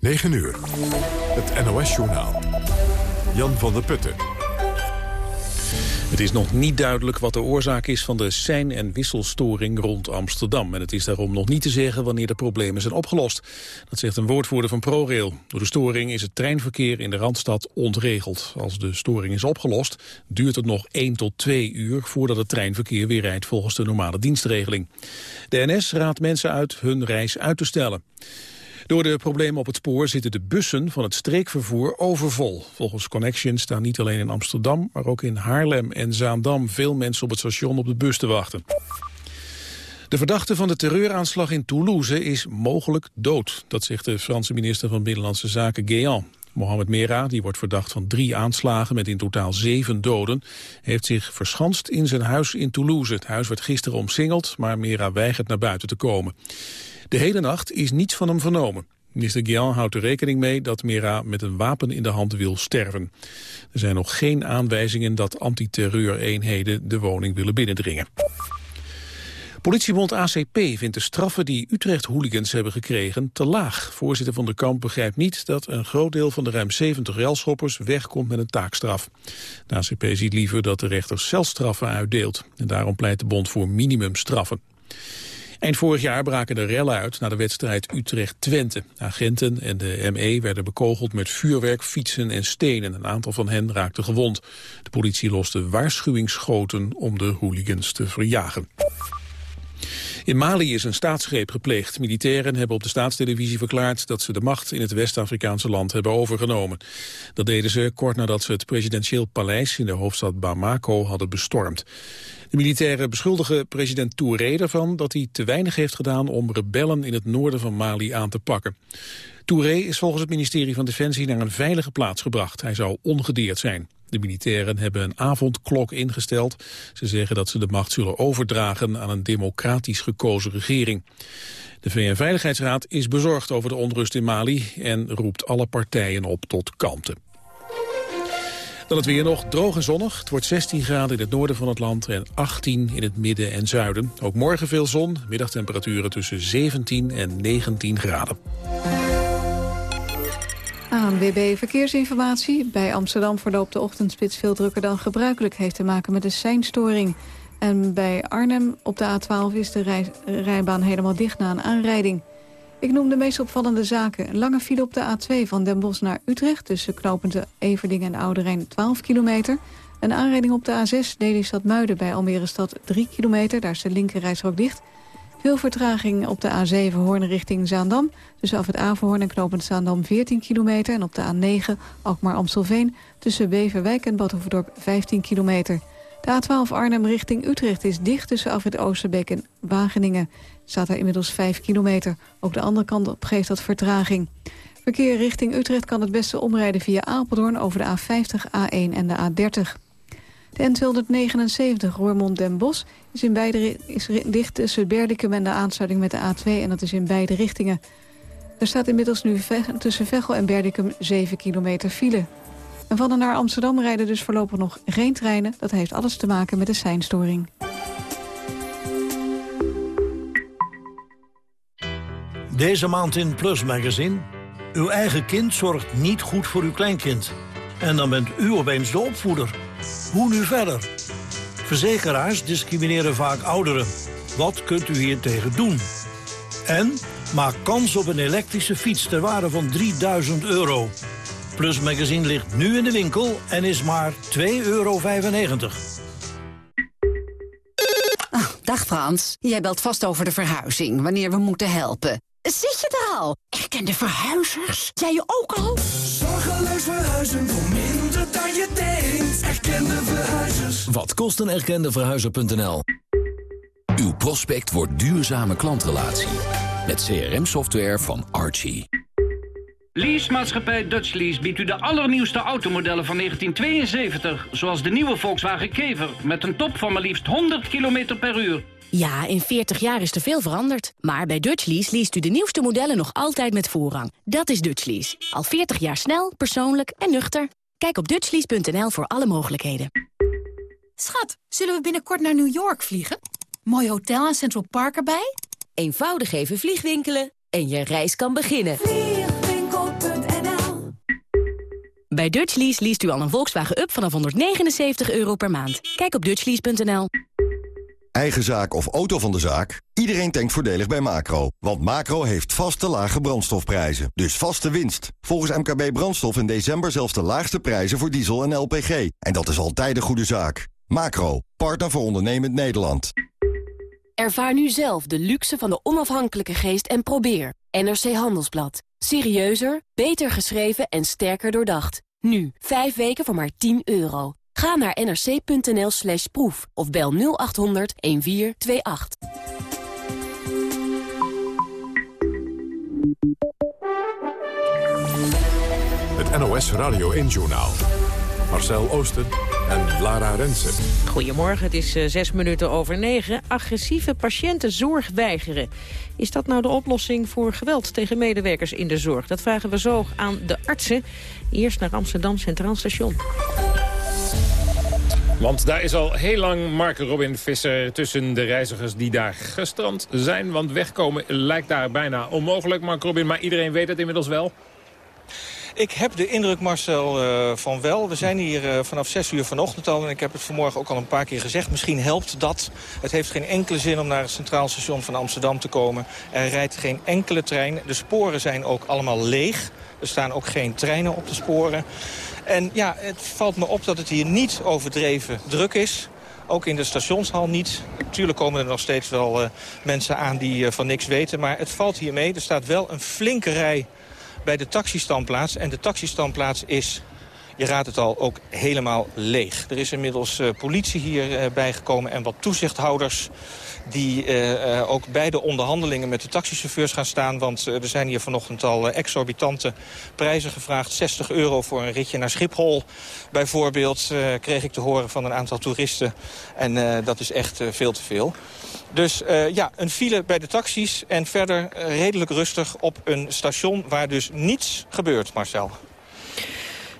9 uur. Het NOS-journaal. Jan van der Putten. Het is nog niet duidelijk wat de oorzaak is van de sein- en wisselstoring rond Amsterdam. En het is daarom nog niet te zeggen wanneer de problemen zijn opgelost. Dat zegt een woordvoerder van ProRail. Door de storing is het treinverkeer in de Randstad ontregeld. Als de storing is opgelost, duurt het nog 1 tot 2 uur... voordat het treinverkeer weer rijdt volgens de normale dienstregeling. De NS raadt mensen uit hun reis uit te stellen. Door de problemen op het spoor zitten de bussen van het streekvervoer overvol. Volgens Connection staan niet alleen in Amsterdam, maar ook in Haarlem en Zaandam veel mensen op het station op de bus te wachten. De verdachte van de terreuraanslag in Toulouse is mogelijk dood. Dat zegt de Franse minister van Binnenlandse Zaken Guéant. Mohamed Mera, die wordt verdacht van drie aanslagen met in totaal zeven doden, heeft zich verschanst in zijn huis in Toulouse. Het huis werd gisteren omsingeld, maar Mera weigert naar buiten te komen. De hele nacht is niets van hem vernomen. Minister Guian houdt er rekening mee dat Mera met een wapen in de hand wil sterven. Er zijn nog geen aanwijzingen dat antiterreureenheden de woning willen binnendringen. Politiebond ACP vindt de straffen die Utrecht-hooligans hebben gekregen te laag. Voorzitter van de kamp begrijpt niet dat een groot deel van de ruim 70 relschoppers wegkomt met een taakstraf. De ACP ziet liever dat de rechter celstraffen uitdeelt. En daarom pleit de bond voor minimumstraffen. Eind vorig jaar braken de rellen uit na de wedstrijd Utrecht-Twente. Agenten en de ME werden bekogeld met vuurwerk, fietsen en stenen. Een aantal van hen raakte gewond. De politie loste waarschuwingsschoten om de hooligans te verjagen. In Mali is een staatsgreep gepleegd. Militairen hebben op de staatstelevisie verklaard dat ze de macht in het West-Afrikaanse land hebben overgenomen. Dat deden ze kort nadat ze het presidentieel paleis in de hoofdstad Bamako hadden bestormd. De militairen beschuldigen president Touré ervan dat hij te weinig heeft gedaan om rebellen in het noorden van Mali aan te pakken. Touré is volgens het ministerie van Defensie naar een veilige plaats gebracht. Hij zou ongedeerd zijn. De militairen hebben een avondklok ingesteld. Ze zeggen dat ze de macht zullen overdragen aan een democratisch gekozen regering. De VN-veiligheidsraad is bezorgd over de onrust in Mali en roept alle partijen op tot kalmte. Dan het weer nog droog en zonnig. Het wordt 16 graden in het noorden van het land en 18 in het midden en zuiden. Ook morgen veel zon, middagtemperaturen tussen 17 en 19 graden. ANWB Verkeersinformatie. Bij Amsterdam verloopt de ochtendspits veel drukker dan gebruikelijk. Heeft te maken met de seinstoring. En bij Arnhem op de A12 is de rijbaan helemaal dicht na een aanrijding. Ik noem de meest opvallende zaken. Een lange file op de A2 van Den Bosch naar Utrecht... tussen knopende Everding en Oude Rijn 12 kilometer. Een aanrijding op de A6 Lelystad Muiden bij Almere Stad 3 kilometer. Daar is de linkerrijstrook dicht. Veel vertraging op de A7 Hoorn richting Zaandam. Tussen af het Averhoorn en knopend Zaandam 14 kilometer. En op de A9 Alkmaar-Amstelveen tussen Beverwijk en Badhoevedorp 15 kilometer. De A12 Arnhem richting Utrecht is dicht tussen af het Oosterbeek en Wageningen. Staat daar inmiddels 5 kilometer. Ook de andere kant op geeft dat vertraging. Verkeer richting Utrecht kan het beste omrijden via Apeldoorn over de A50, A1 en de A30. De N279 Roermond-Den Bosch is, in beide, is dicht tussen Berdikum en de aansluiting met de A2... en dat is in beide richtingen. Er staat inmiddels nu tussen Veghel en Berdikum 7 kilometer file. En van en naar Amsterdam rijden dus voorlopig nog geen treinen. Dat heeft alles te maken met de seinstoring. Deze maand in Plus Magazine. Uw eigen kind zorgt niet goed voor uw kleinkind. En dan bent u opeens de opvoeder. Hoe nu verder? Verzekeraars discrimineren vaak ouderen. Wat kunt u hier tegen doen? En maak kans op een elektrische fiets ter waarde van 3000 euro. Plus Magazine ligt nu in de winkel en is maar 2,95 euro. Oh, dag Frans, jij belt vast over de verhuizing, wanneer we moeten helpen. Zit je er al? Erkende verhuizers? Jij je ook al? Zorgeloos verhuizen voor dan je denkt. Erkende verhuizers. Wat kost een erkende verhuizer.nl? Uw prospect wordt duurzame klantrelatie. Met CRM-software van Archie. Leasemaatschappij Dutch Lease biedt u de allernieuwste automodellen van 1972. Zoals de nieuwe Volkswagen Kever met een top van maar liefst 100 km per uur. Ja, in 40 jaar is er veel veranderd. Maar bij Dutchlease leest u de nieuwste modellen nog altijd met voorrang. Dat is Dutchlease. Al 40 jaar snel, persoonlijk en nuchter. Kijk op dutchlease.nl voor alle mogelijkheden. Schat, zullen we binnenkort naar New York vliegen? Mooi hotel en Central Park erbij? Eenvoudig even vliegwinkelen en je reis kan beginnen. Vliegwinkel.nl Bij Dutchlease leest u al een Volkswagen Up vanaf 179 euro per maand. Kijk op dutchlease.nl. Eigen zaak of auto van de zaak? Iedereen denkt voordelig bij Macro. Want Macro heeft vaste lage brandstofprijzen. Dus vaste winst. Volgens MKB Brandstof in december zelfs de laagste prijzen voor diesel en LPG. En dat is altijd een goede zaak. Macro, partner voor ondernemend Nederland. Ervaar nu zelf de luxe van de onafhankelijke geest en probeer. NRC Handelsblad. Serieuzer, beter geschreven en sterker doordacht. Nu, 5 weken voor maar 10 euro. Ga naar nrc.nl slash proef of bel 0800 1428. Het NOS Radio 1-journaal. Marcel Oosten en Lara Rensen. Goedemorgen, het is uh, zes minuten over negen. Agressieve patiënten zorg weigeren. Is dat nou de oplossing voor geweld tegen medewerkers in de zorg? Dat vragen we zo aan de artsen. Eerst naar Amsterdam Centraal Station. Want daar is al heel lang Mark Robin Visser tussen de reizigers die daar gestrand zijn. Want wegkomen lijkt daar bijna onmogelijk, Mark Robin. Maar iedereen weet het inmiddels wel. Ik heb de indruk, Marcel, uh, van wel. We zijn hier uh, vanaf 6 uur vanochtend al. En ik heb het vanmorgen ook al een paar keer gezegd. Misschien helpt dat. Het heeft geen enkele zin om naar het Centraal Station van Amsterdam te komen. Er rijdt geen enkele trein. De sporen zijn ook allemaal leeg. Er staan ook geen treinen op de sporen. En ja, het valt me op dat het hier niet overdreven druk is. Ook in de stationshal niet. Natuurlijk komen er nog steeds wel uh, mensen aan die uh, van niks weten. Maar het valt hier mee. Er staat wel een flinke rij bij de taxistandplaats. En de taxistandplaats is, je raadt het al, ook helemaal leeg. Er is inmiddels uh, politie hier uh, bijgekomen en wat toezichthouders die uh, ook bij de onderhandelingen met de taxichauffeurs gaan staan. Want er zijn hier vanochtend al exorbitante prijzen gevraagd. 60 euro voor een ritje naar Schiphol bijvoorbeeld, kreeg ik te horen van een aantal toeristen. En dat is echt veel te veel. Dus ja, een file bij de taxis en verder redelijk rustig op een station waar dus niets gebeurt, Marcel.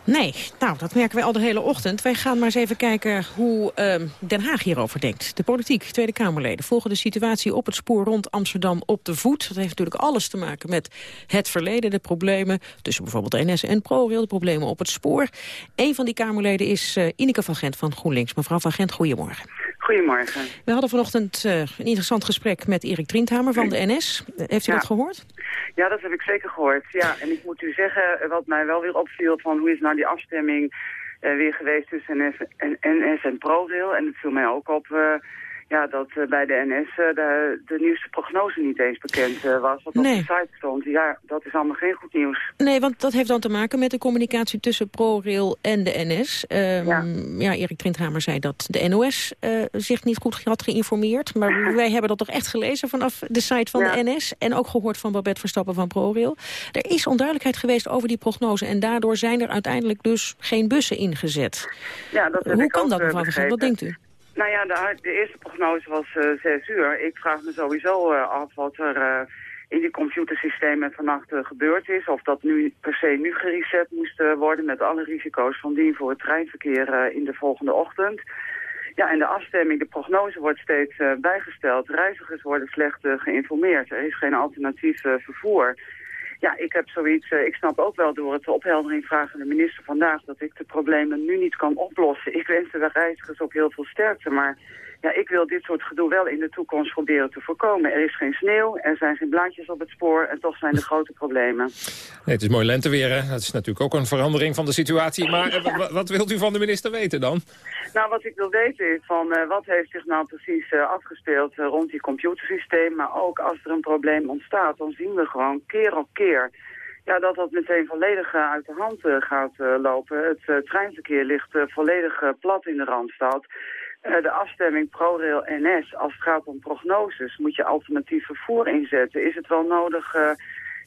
Nee, nou, dat merken wij al de hele ochtend. Wij gaan maar eens even kijken hoe uh, Den Haag hierover denkt. De politiek, Tweede Kamerleden, volgen de situatie op het spoor rond Amsterdam op de voet. Dat heeft natuurlijk alles te maken met het verleden, de problemen tussen bijvoorbeeld NS en ProRail, de problemen op het spoor. Een van die Kamerleden is uh, Ineke van Gent van GroenLinks. Mevrouw van Gent, goedemorgen. Goedemorgen. We hadden vanochtend uh, een interessant gesprek met Erik Trienthamer van de NS. Heeft u ja. dat gehoord? Ja, dat heb ik zeker gehoord. Ja, en ik moet u zeggen, wat mij wel weer opviel van hoe is nou die afstemming uh, weer geweest tussen NS en, NS en ProRail. En het viel mij ook op uh, ja, dat uh, bij de NS de, de nieuwste prognose niet eens bekend was. Wat nee. op de site stond. Ja, dat is allemaal geen goed nieuws. Nee, want dat heeft dan te maken met de communicatie tussen ProRail en de NS. Um, ja. ja, Erik Trindhamer zei dat de NOS zich niet goed had geïnformeerd. Maar wij hebben dat toch echt gelezen vanaf de site van ja. de NS. En ook gehoord van Babette Verstappen van ProRail. Er is onduidelijkheid geweest over die prognose. En daardoor zijn er uiteindelijk dus geen bussen ingezet. Ja, dat Hoe kan dat, mevrouw Wat denkt u? Nou ja, de, eerste prognose was uh, zes uur. Ik vraag me sowieso uh, af wat er uh, in die computersystemen vannacht gebeurd is. Of dat nu per se nu gereset moest worden met alle risico's van dien voor het treinverkeer in de volgende ochtend. Ja, en de afstemming, de prognose wordt steeds bijgesteld. Reizigers worden slecht geïnformeerd. Er is geen alternatief vervoer. Ja, ik heb zoiets, uh, ik snap ook wel door het de opheldering vragen de minister vandaag dat ik de problemen nu niet kan oplossen. Ik wens de reizigers ook heel veel sterkte, maar ja, ik wil dit soort gedoe wel in de toekomst proberen te voorkomen. Er is geen sneeuw, er zijn geen blaadjes op het spoor en toch zijn er grote problemen. Nee, het is mooi lenteweer, hè? Dat is natuurlijk ook een verandering van de situatie. Maar ja. wat wilt u van de minister weten dan? Nou, wat ik wil weten is van uh, wat heeft zich nou precies uh, afgespeeld uh, rond die computersysteem. Maar ook als er een probleem ontstaat, dan zien we gewoon keer op keer ja, dat dat meteen volledig uit de hand gaat lopen. Het treinverkeer ligt volledig plat in de Randstad. Uh, de afstemming ProRail NS, als het gaat om prognoses, moet je alternatief vervoer inzetten. Is het wel nodig uh,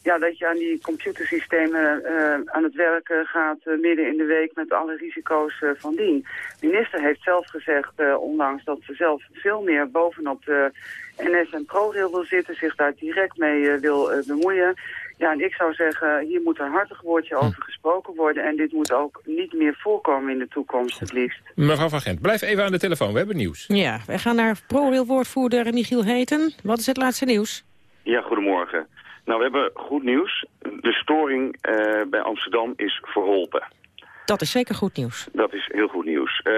ja, dat je aan die computersystemen uh, aan het werken gaat midden in de week met alle risico's van dien. De minister heeft zelf gezegd, onlangs, dat ze zelf veel meer bovenop de NS en ProRail wil zitten, zich daar direct mee wil bemoeien. Ja, en ik zou zeggen, hier moet een hartig woordje over gesproken worden. En dit moet ook niet meer voorkomen in de toekomst, het liefst. Mevrouw Van Gent, blijf even aan de telefoon. We hebben nieuws. Ja, wij gaan naar ProRail-woordvoerder Michiel Heten. Wat is het laatste nieuws? Ja, goedemorgen. Nou, we hebben goed nieuws. De storing uh, bij Amsterdam is verholpen. Dat is zeker goed nieuws. Dat is heel goed nieuws. Uh,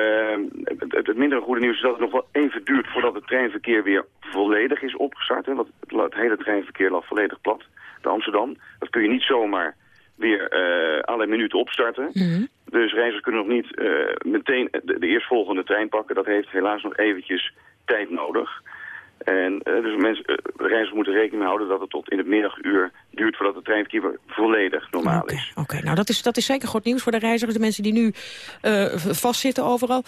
het, het mindere goede nieuws is dat het nog wel even duurt voordat het treinverkeer weer volledig is opgestart. Hè, want het, het hele treinverkeer lag volledig plat de Amsterdam. Dat kun je niet zomaar weer uh, alle minuten opstarten. Mhm. Dus reizigers kunnen nog niet uh, meteen de, de eerstvolgende trein pakken. Dat heeft helaas nog eventjes tijd nodig. En uh, dus mensen, reizigers moeten rekening houden dat het tot in het middaguur duurt voordat het treinverkeer volledig normaal okay, is. Oké, okay. nou dat is, dat is zeker goed nieuws voor de reizigers, de mensen die nu vastzitten overal.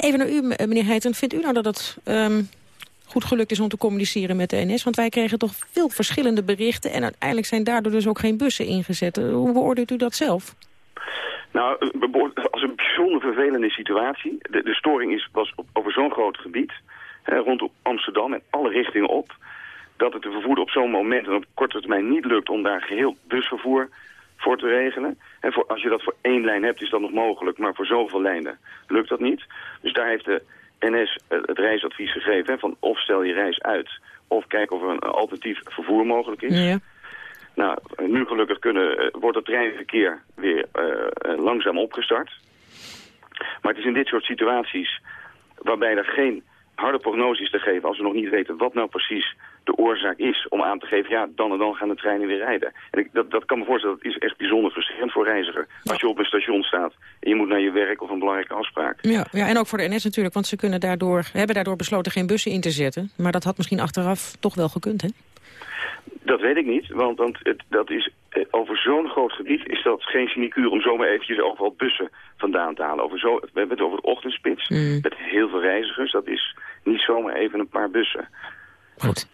Even naar u, meneer Heijten, vindt u nou dat het um, goed gelukt is om te communiceren met de NS? Want wij kregen toch veel verschillende berichten en uiteindelijk zijn daardoor dus ook geen bussen ingezet. Hoe beoordeelt u dat zelf? Nou, als een bijzonder vervelende situatie. De, storing is, was op, over zo'n groot gebied rondom Amsterdam en alle richtingen op, dat het de vervoer op zo'n moment en op korte termijn niet lukt om daar geheel busvervoer voor te regelen. En voor, als je dat voor één lijn hebt is dat nog mogelijk, maar voor zoveel lijnen lukt dat niet. Dus daar heeft de NS het reisadvies gegeven hè, van of stel je reis uit of kijk of er een alternatief vervoer mogelijk is. Ja. Nou, nu gelukkig kunnen, wordt het treinverkeer weer uh, langzaam opgestart. Maar het is in dit soort situaties waarbij er geen harde prognoses te geven als we nog niet weten wat nou precies de oorzaak is om aan te geven, ja, dan en dan gaan de treinen weer rijden. En ik, dat, dat kan me voorstellen, dat is echt bijzonder frustrerend voor reiziger. Ja. Als je op een station staat en je moet naar je werk of een belangrijke afspraak. Ja, ja, en ook voor de NS natuurlijk, want ze kunnen daardoor, hebben daardoor besloten geen bussen in te zetten. Maar dat had misschien achteraf toch wel gekund, hè? Dat weet ik niet, want, want het, dat is, over zo'n groot gebied is dat geen sinecure om zomaar eventjes overal bussen vandaan te halen. Over zo, we hebben het over de ochtendspits mm. met heel veel reizigers. Dat is niet zomaar even een paar bussen. Goed.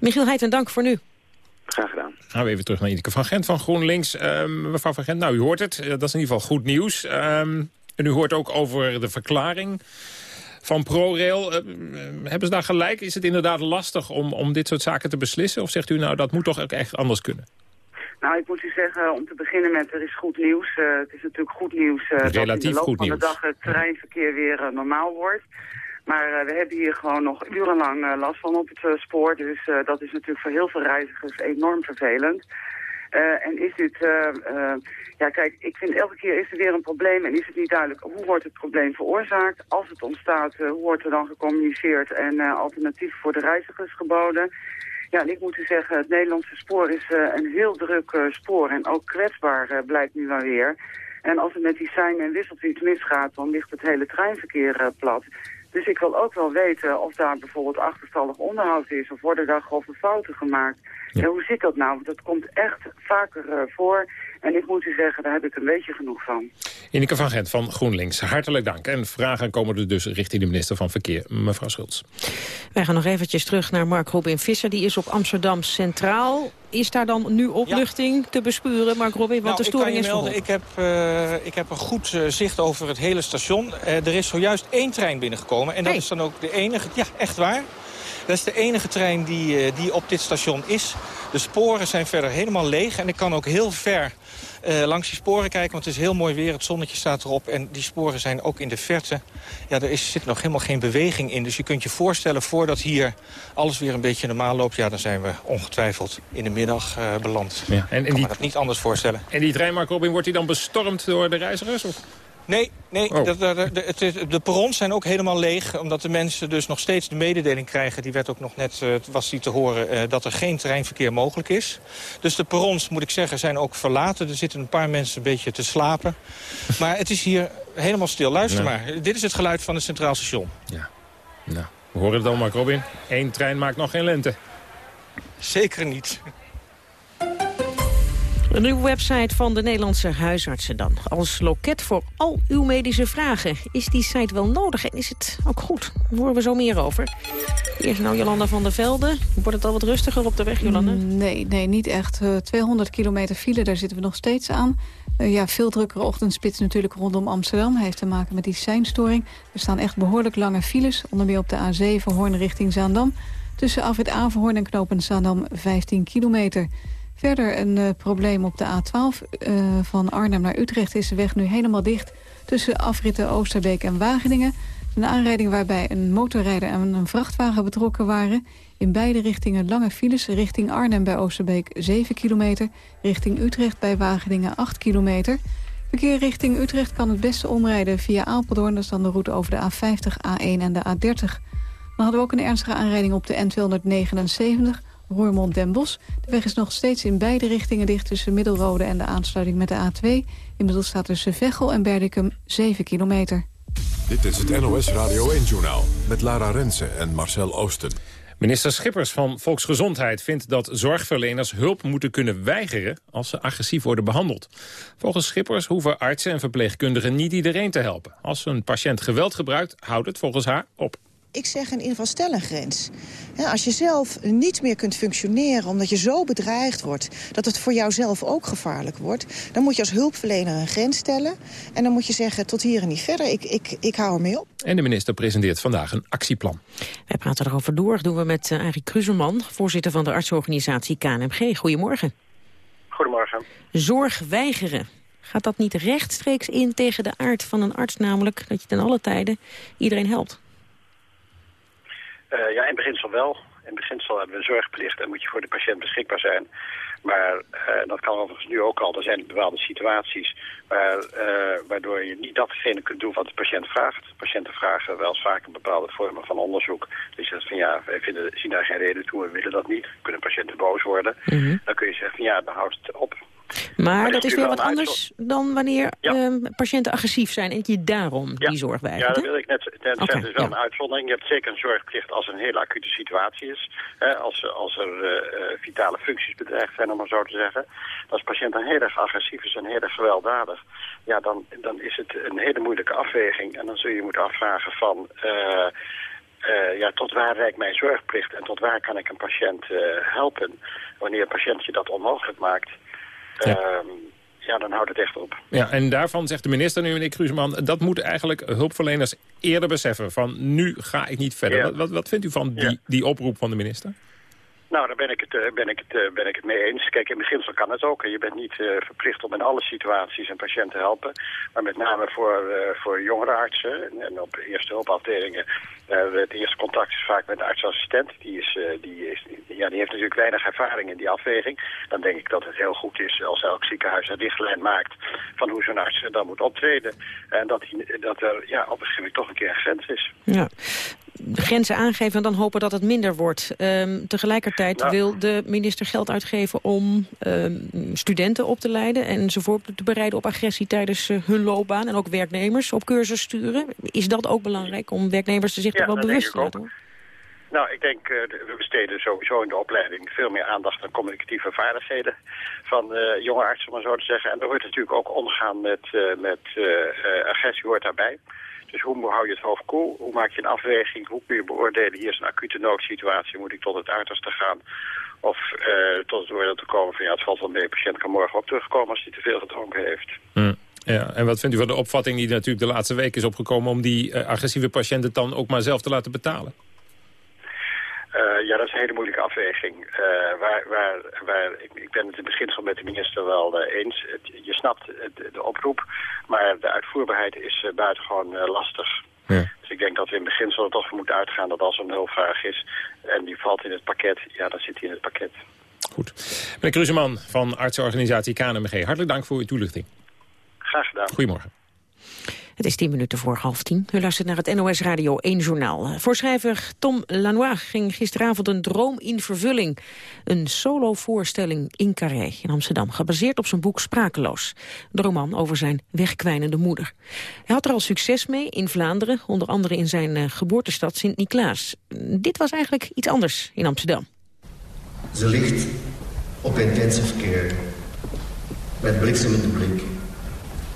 Michiel Heijten, dank voor nu. Graag gedaan. Gaan we even terug naar Ineke van Gent van GroenLinks. Um, mevrouw van Gent, nou u hoort het, dat is in ieder geval goed nieuws. Um, en u hoort ook over de verklaring van ProRail. Uh, hebben ze daar gelijk? Is het inderdaad lastig om, om dit soort zaken te beslissen? Of zegt u nou, dat moet toch ook echt anders kunnen? Nou, ik moet u zeggen, om te beginnen met, er is goed nieuws. Uh, het is natuurlijk goed nieuws uh, Relatief dat in de loop van nieuws. de dag het treinverkeer weer uh, normaal wordt. Maar we hebben hier gewoon nog urenlang last van op het spoor. Dus dat is natuurlijk voor heel veel reizigers enorm vervelend. En is dit, ja kijk, ik vind elke keer is er weer een probleem en is het niet duidelijk hoe wordt het probleem veroorzaakt. Als het ontstaat, hoe wordt er dan gecommuniceerd en alternatief voor de reizigers geboden. Ja, en ik moet u zeggen, het Nederlandse spoor is een heel druk spoor en ook kwetsbaar blijkt nu maar weer. En als het met die sein en wisselt iets misgaat, dan ligt het hele treinverkeer plat. Dus ik wil ook wel weten of daar bijvoorbeeld achterstallig onderhoud is... of worden daar grove fouten gemaakt. Ja. Ja, hoe zit dat nou? Want dat komt echt vaker uh, voor. En ik moet u zeggen, daar heb ik een beetje genoeg van. Ineke van Gent van GroenLinks, hartelijk dank. En vragen komen er dus richting de minister van Verkeer, mevrouw Schultz. Wij gaan nog eventjes terug naar Mark Robin Visser. Die is op Amsterdam Centraal. Is daar dan nu opluchting ja. te bespuren, Mark Robin? Want nou, de storing ik is melden, ik heb, uh, ik heb een goed uh, zicht over het hele station. Uh, er is zojuist één trein binnengekomen. En dat is dan ook de enige... Ja, echt waar. Dat is de enige trein die, die op dit station is. De sporen zijn verder helemaal leeg. En ik kan ook heel ver uh, langs die sporen kijken. Want het is heel mooi weer. Het zonnetje staat erop. En die sporen zijn ook in de verte. Ja, er is, zit nog helemaal geen beweging in. Dus je kunt je voorstellen, voordat hier alles weer een beetje normaal loopt... ja, dan zijn we ongetwijfeld in de middag uh, beland. Ja, en, en kan die, me dat niet anders voorstellen. En die trein, Mark Robin, wordt die dan bestormd door de reizigers? Of? Nee, nee oh. de, de, de, de, de perrons zijn ook helemaal leeg. Omdat de mensen dus nog steeds de mededeling krijgen. Die werd ook nog net, uh, was die te horen, uh, dat er geen treinverkeer mogelijk is. Dus de perrons, moet ik zeggen, zijn ook verlaten. Er zitten een paar mensen een beetje te slapen. maar het is hier helemaal stil. Luister maar. Dit is het geluid van het Centraal Station. Ja. Nou, we horen het dan, Mark Robin. Eén trein maakt nog geen lente. Zeker niet. Een nieuwe website van de Nederlandse huisartsen dan. Als loket voor al uw medische vragen. Is die site wel nodig en is het ook goed? Daar horen we zo meer over. Eerst nou Jolanda van der Velde. Wordt het al wat rustiger op de weg, Jolanda? Mm, nee, nee, niet echt. Uh, 200 kilometer file, daar zitten we nog steeds aan. Uh, ja, veel drukkere ochtendspits natuurlijk rondom Amsterdam. Hij heeft te maken met die seinstoring. Er staan echt behoorlijk lange files. Onder meer op de A7 Hoorn richting Zaandam. Tussen Afrit Averhoorn en Knopen Zaandam 15 kilometer. Verder een uh, probleem op de A12 uh, van Arnhem naar Utrecht is de weg nu helemaal dicht tussen afritten Oosterbeek en Wageningen. Een aanrijding waarbij een motorrijder en een vrachtwagen betrokken waren. In beide richtingen lange files. Richting Arnhem bij Oosterbeek 7 kilometer. Richting Utrecht bij Wageningen 8 kilometer. Verkeer richting Utrecht kan het beste omrijden via Apeldoorn. Dat is dan de route over de A50, A1 en de A30. Dan hadden we ook een ernstige aanrijding op de N279, Roermond-Den Bosch. De weg is nog steeds in beide richtingen dicht tussen Middelrode en de aansluiting met de A2. Inmiddels staat tussen Veghel en Berdikum 7 kilometer. Dit is het NOS Radio 1-journaal met Lara Rensen en Marcel Oosten. Minister Schippers van Volksgezondheid vindt dat zorgverleners hulp moeten kunnen weigeren als ze agressief worden behandeld. Volgens Schippers hoeven artsen en verpleegkundigen niet iedereen te helpen. Als een patiënt geweld gebruikt, houdt het volgens haar op. Ik zeg in ieder geval stel een grens. als je zelf niet meer kunt functioneren omdat je zo bedreigd wordt... dat het voor jouzelf ook gevaarlijk wordt... dan moet je als hulpverlener een grens stellen. En dan moet je zeggen tot hier en niet verder. Ik, ik, ik hou ermee op. En de minister presenteert vandaag een actieplan. Wij praten erover door. Dat doen we met uh, Arie Kruseman, voorzitter van de artsorganisatie KNMG. Goedemorgen. Goedemorgen. Zorg weigeren. Gaat dat niet rechtstreeks in tegen de aard van een arts, namelijk dat je ten alle tijden iedereen helpt? Uh, ja, in beginsel wel. In beginsel hebben we een zorgplicht en moet je voor de patiënt beschikbaar zijn. Maar uh, dat kan overigens nu ook al. Er zijn bepaalde situaties waar, uh, waardoor je niet datgene kunt doen wat de patiënt vraagt. Patiënten vragen wel eens vaak een bepaalde vormen van onderzoek. Dus je zegt van ja, wij vinden, zien daar geen reden toe, we willen dat niet. Kunnen patiënten boos worden. Mm -hmm. Dan kun je zeggen van ja, dan houdt het op. Maar, dat is weer wat anders dan wanneer ja. uh, patiënten agressief zijn en je daarom ja. die zorg weigert. Ja, dat wil ik net, net okay. zeggen. Is wel een uitzondering. Je hebt zeker een zorgplicht als er een hele acute situatie is. Hè, als, als er uh, vitale functies bedreigd zijn, om maar zo te zeggen. Als patiënt dan heel erg agressief is en heel erg gewelddadig. Ja, dan, dan is het een hele moeilijke afweging. En dan zul je moeten afvragen van... Uh, uh, ja, tot waar reikt mijn zorgplicht en tot waar kan ik een patiënt helpen? Wanneer een patiënt je dat onmogelijk maakt, ja. Uh, ja, dan houdt het echt op. Ja, en daarvan zegt de minister nu, meneer Kruisman... dat moeten eigenlijk hulpverleners eerder beseffen. Van nu ga ik niet verder. Ja. Wat, wat vindt u van die, ja. die oproep van de minister? Nou, daar ben ik, het, ben, ik het, ben ik het mee eens. Kijk, in beginsel kan het ook. Je bent niet uh, verplicht om in alle situaties een patiënt te helpen. Maar met name voor, uh, voor jongere artsen en, op eerste hulpafdelingen... Het eerste contact is vaak met de artsassistent. Die, is, die, is, ja, die heeft natuurlijk weinig ervaring in die afweging. Dan denk ik dat het heel goed is als elk ziekenhuis een richtlijn maakt... van hoe zo'n arts dan moet optreden. En dat, die, dat er ja, op een gegeven moment toch een keer een grens is. Ja grenzen aangeven en dan hopen dat het minder wordt. Um, tegelijkertijd wil de minister geld uitgeven om um, studenten op te leiden... en ze voor te bereiden op agressie tijdens uh, hun loopbaan... en ook werknemers op cursus sturen. Is dat ook belangrijk om werknemers zich ja, wel bewust te laten worden? Nou, ik denk, uh, we besteden sowieso in de opleiding veel meer aandacht aan communicatieve vaardigheden van uh, jonge artsen, om maar zo te zeggen. En er hoort natuurlijk ook omgaan met, uh, met agressie hoort daarbij. Dus hoe hou je het hoofd koel? Hoe maak je een afweging? Hoe kun je beoordelen, hier is een acute noodsituatie, moet ik tot het uiterste gaan? Of uh, tot het oordeel te komen van ja, het valt wel mee, de patiënt kan morgen ook terugkomen als hij te veel gedronken heeft. Mm. Ja, en wat vindt u van de opvatting die natuurlijk de laatste week is opgekomen... om die uh, agressieve patiënten dan ook maar zelf te laten betalen? Uh, ja, dat is een hele moeilijke afweging. Uh, waar, waar, waar, ik, ik ben het in beginsel met de minister wel uh, eens. Het, je snapt de, de oproep, maar de uitvoerbaarheid is buitengewoon lastig. Ja. Dus ik denk dat we in beginsel er toch van moeten uitgaan dat als er een hulpvraag is... en die valt in het pakket, ja, dan zit hij in het pakket. Goed. Meneer Kruseman van artsenorganisatie KNMG, hartelijk dank voor uw toelichting. Graag gedaan. Goedemorgen. Het is tien minuten voor half tien. U luistert naar het NOS Radio 1 Journaal. Voor schrijver Tom Lanois ging gisteravond een droom in vervulling. Een solovoorstelling in Carré in Amsterdam, gebaseerd op zijn boek Sprakeloos. De roman over zijn wegkwijnende moeder. Hij had er al succes mee in Vlaanderen, onder andere in zijn uh, geboortestad Sint-Niklaas. Dit was eigenlijk iets anders in Amsterdam. Ze ligt op intensive care, met bliksemende blik.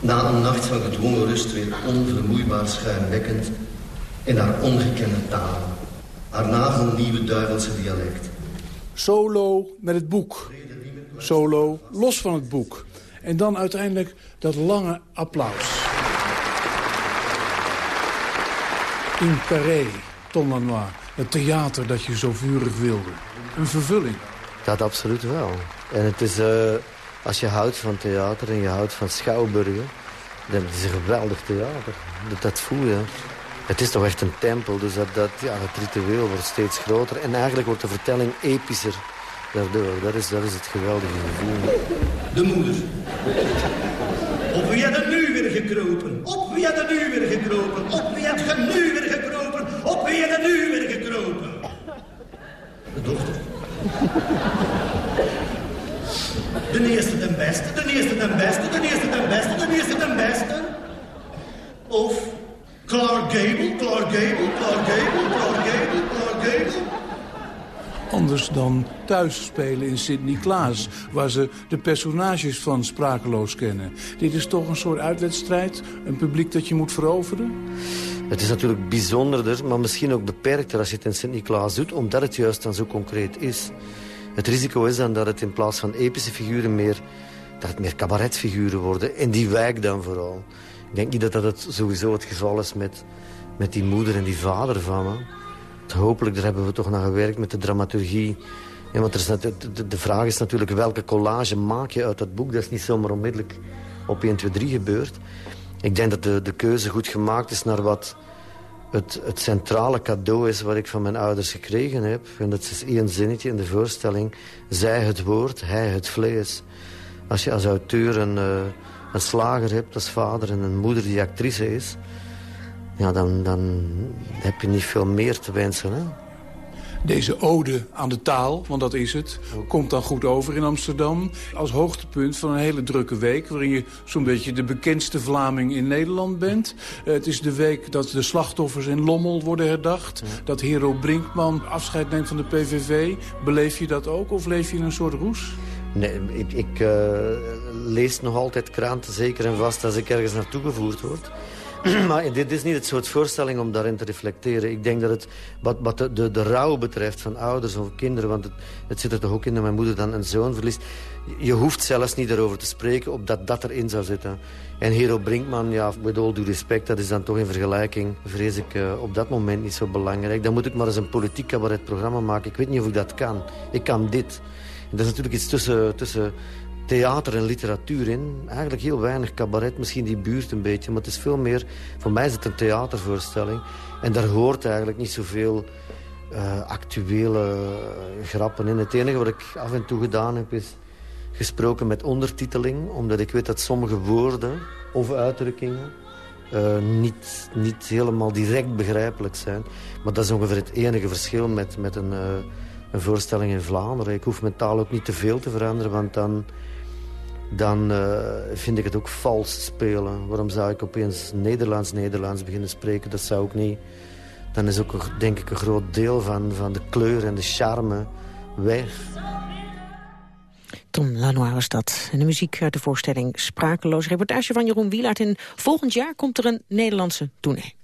Na een nacht van gedwongen rust weer onvermoeibaar schuimbekkend in haar ongekende taal. Haar nagelnieuwe duivelse dialect. Solo met het boek. Solo los van het boek. En dan uiteindelijk dat lange applaus. In Carré, Tom Lanois. Het theater dat je zo vurig wilde. Een vervulling. Dat absoluut wel. En het is... Uh... Als je houdt van theater en je houdt van schouwburgen... dan is het een geweldig theater. Dat, voel je. Het is toch echt een tempel, dus dat, ja, het ritueel wordt steeds groter. En eigenlijk wordt de vertelling epischer daardoor. Dat is, dat is het geweldige gevoel. De moeder. Op wie er nu weer gekropen? Op wie er nu weer gekropen? Op wie had er nu weer gekropen? Op wie er nu weer gekropen? De dochter. De eerste ten beste, de eerste ten beste, de eerste ten beste, de eerste ten beste. Of Clark Gable, Clark Gable, Clark Gable, Clark Gable, Clark Gable. Anders dan thuis spelen in Sint-Niklaas, waar ze de personages van Sprakeloos kennen. Dit is toch een soort uitwedstrijd, een publiek dat je moet veroveren? Het is natuurlijk bijzonderder, maar misschien ook beperkter als je het in Sint-Niklaas doet, omdat het juist dan zo concreet is. Het risico is dan dat het in plaats van epische figuren meer, dat het meer cabaretfiguren worden. En die wijk dan vooral. Ik denk niet dat dat het sowieso het geval is met, met die moeder en die vader van. Hopelijk, daar hebben we toch naar gewerkt met de dramaturgie. Ja, want er is de, de vraag is natuurlijk welke collage maak je uit dat boek. Dat is niet zomaar onmiddellijk op 1, 2, 3 gebeurd. Ik denk dat de, de keuze goed gemaakt is naar wat het, het centrale cadeau is... wat ik van mijn ouders gekregen heb. En dat is één zinnetje in de voorstelling. Zij het woord, hij het vlees. Als je als auteur een, uh, een slager hebt als vader... en een moeder die actrice is... Ja, dan, dan heb je niet veel meer te wensen, hè? Deze ode aan de taal, want dat is het, komt dan goed over in Amsterdam. Als hoogtepunt van een hele drukke week... waarin je zo'n beetje de bekendste Vlaming in Nederland bent. Uh, het is de week dat de slachtoffers in Lommel worden herdacht. Dat Hero Brinkman afscheid neemt van de PVV. Beleef je dat ook of leef je in een soort roes? Nee, ik, ik uh, lees nog altijd kranten, zeker en vast, als ik ergens naartoe gevoerd word. maar dit is niet het soort voorstelling om daarin te reflecteren. Ik denk dat het, wat, wat de, de, de rouw betreft van ouders of kinderen... want het, het zit er toch ook in dat mijn moeder dan een zoon verliest... je hoeft zelfs niet erover te spreken, opdat dat erin zou zitten. En Hero Brinkman, ja, met all due respect... dat is dan toch in vergelijking, vrees ik, uh, op dat moment niet zo belangrijk. Dan moet ik maar eens een politiek cabaretprogramma maken. Ik weet niet of ik dat kan. Ik kan dit. Dat is natuurlijk iets tussen... tussen theater en literatuur in. Eigenlijk heel weinig cabaret, misschien die buurt een beetje. Maar het is veel meer... Voor mij is het een theatervoorstelling. En daar hoort eigenlijk niet zoveel uh, actuele uh, grappen in. Het enige wat ik af en toe gedaan heb is gesproken met ondertiteling. Omdat ik weet dat sommige woorden of uitdrukkingen... Uh, niet, niet helemaal direct begrijpelijk zijn. Maar dat is ongeveer het enige verschil met, met een, een voorstelling in Vlaanderen. Ik hoef mijn taal ook niet te veel te veranderen, want dan dan uh, vind ik het ook vals spelen. Waarom zou ik opeens Nederlands-Nederlands beginnen spreken? Dat zou ook niet. Dan is ook, denk ik, een groot deel van, van de kleur en de charme weg. Tom Lanois was dat. En de muziek uit de voorstelling Sprakeloos. Reportage van Jeroen Wielaert. En volgend jaar komt er een Nederlandse tournee.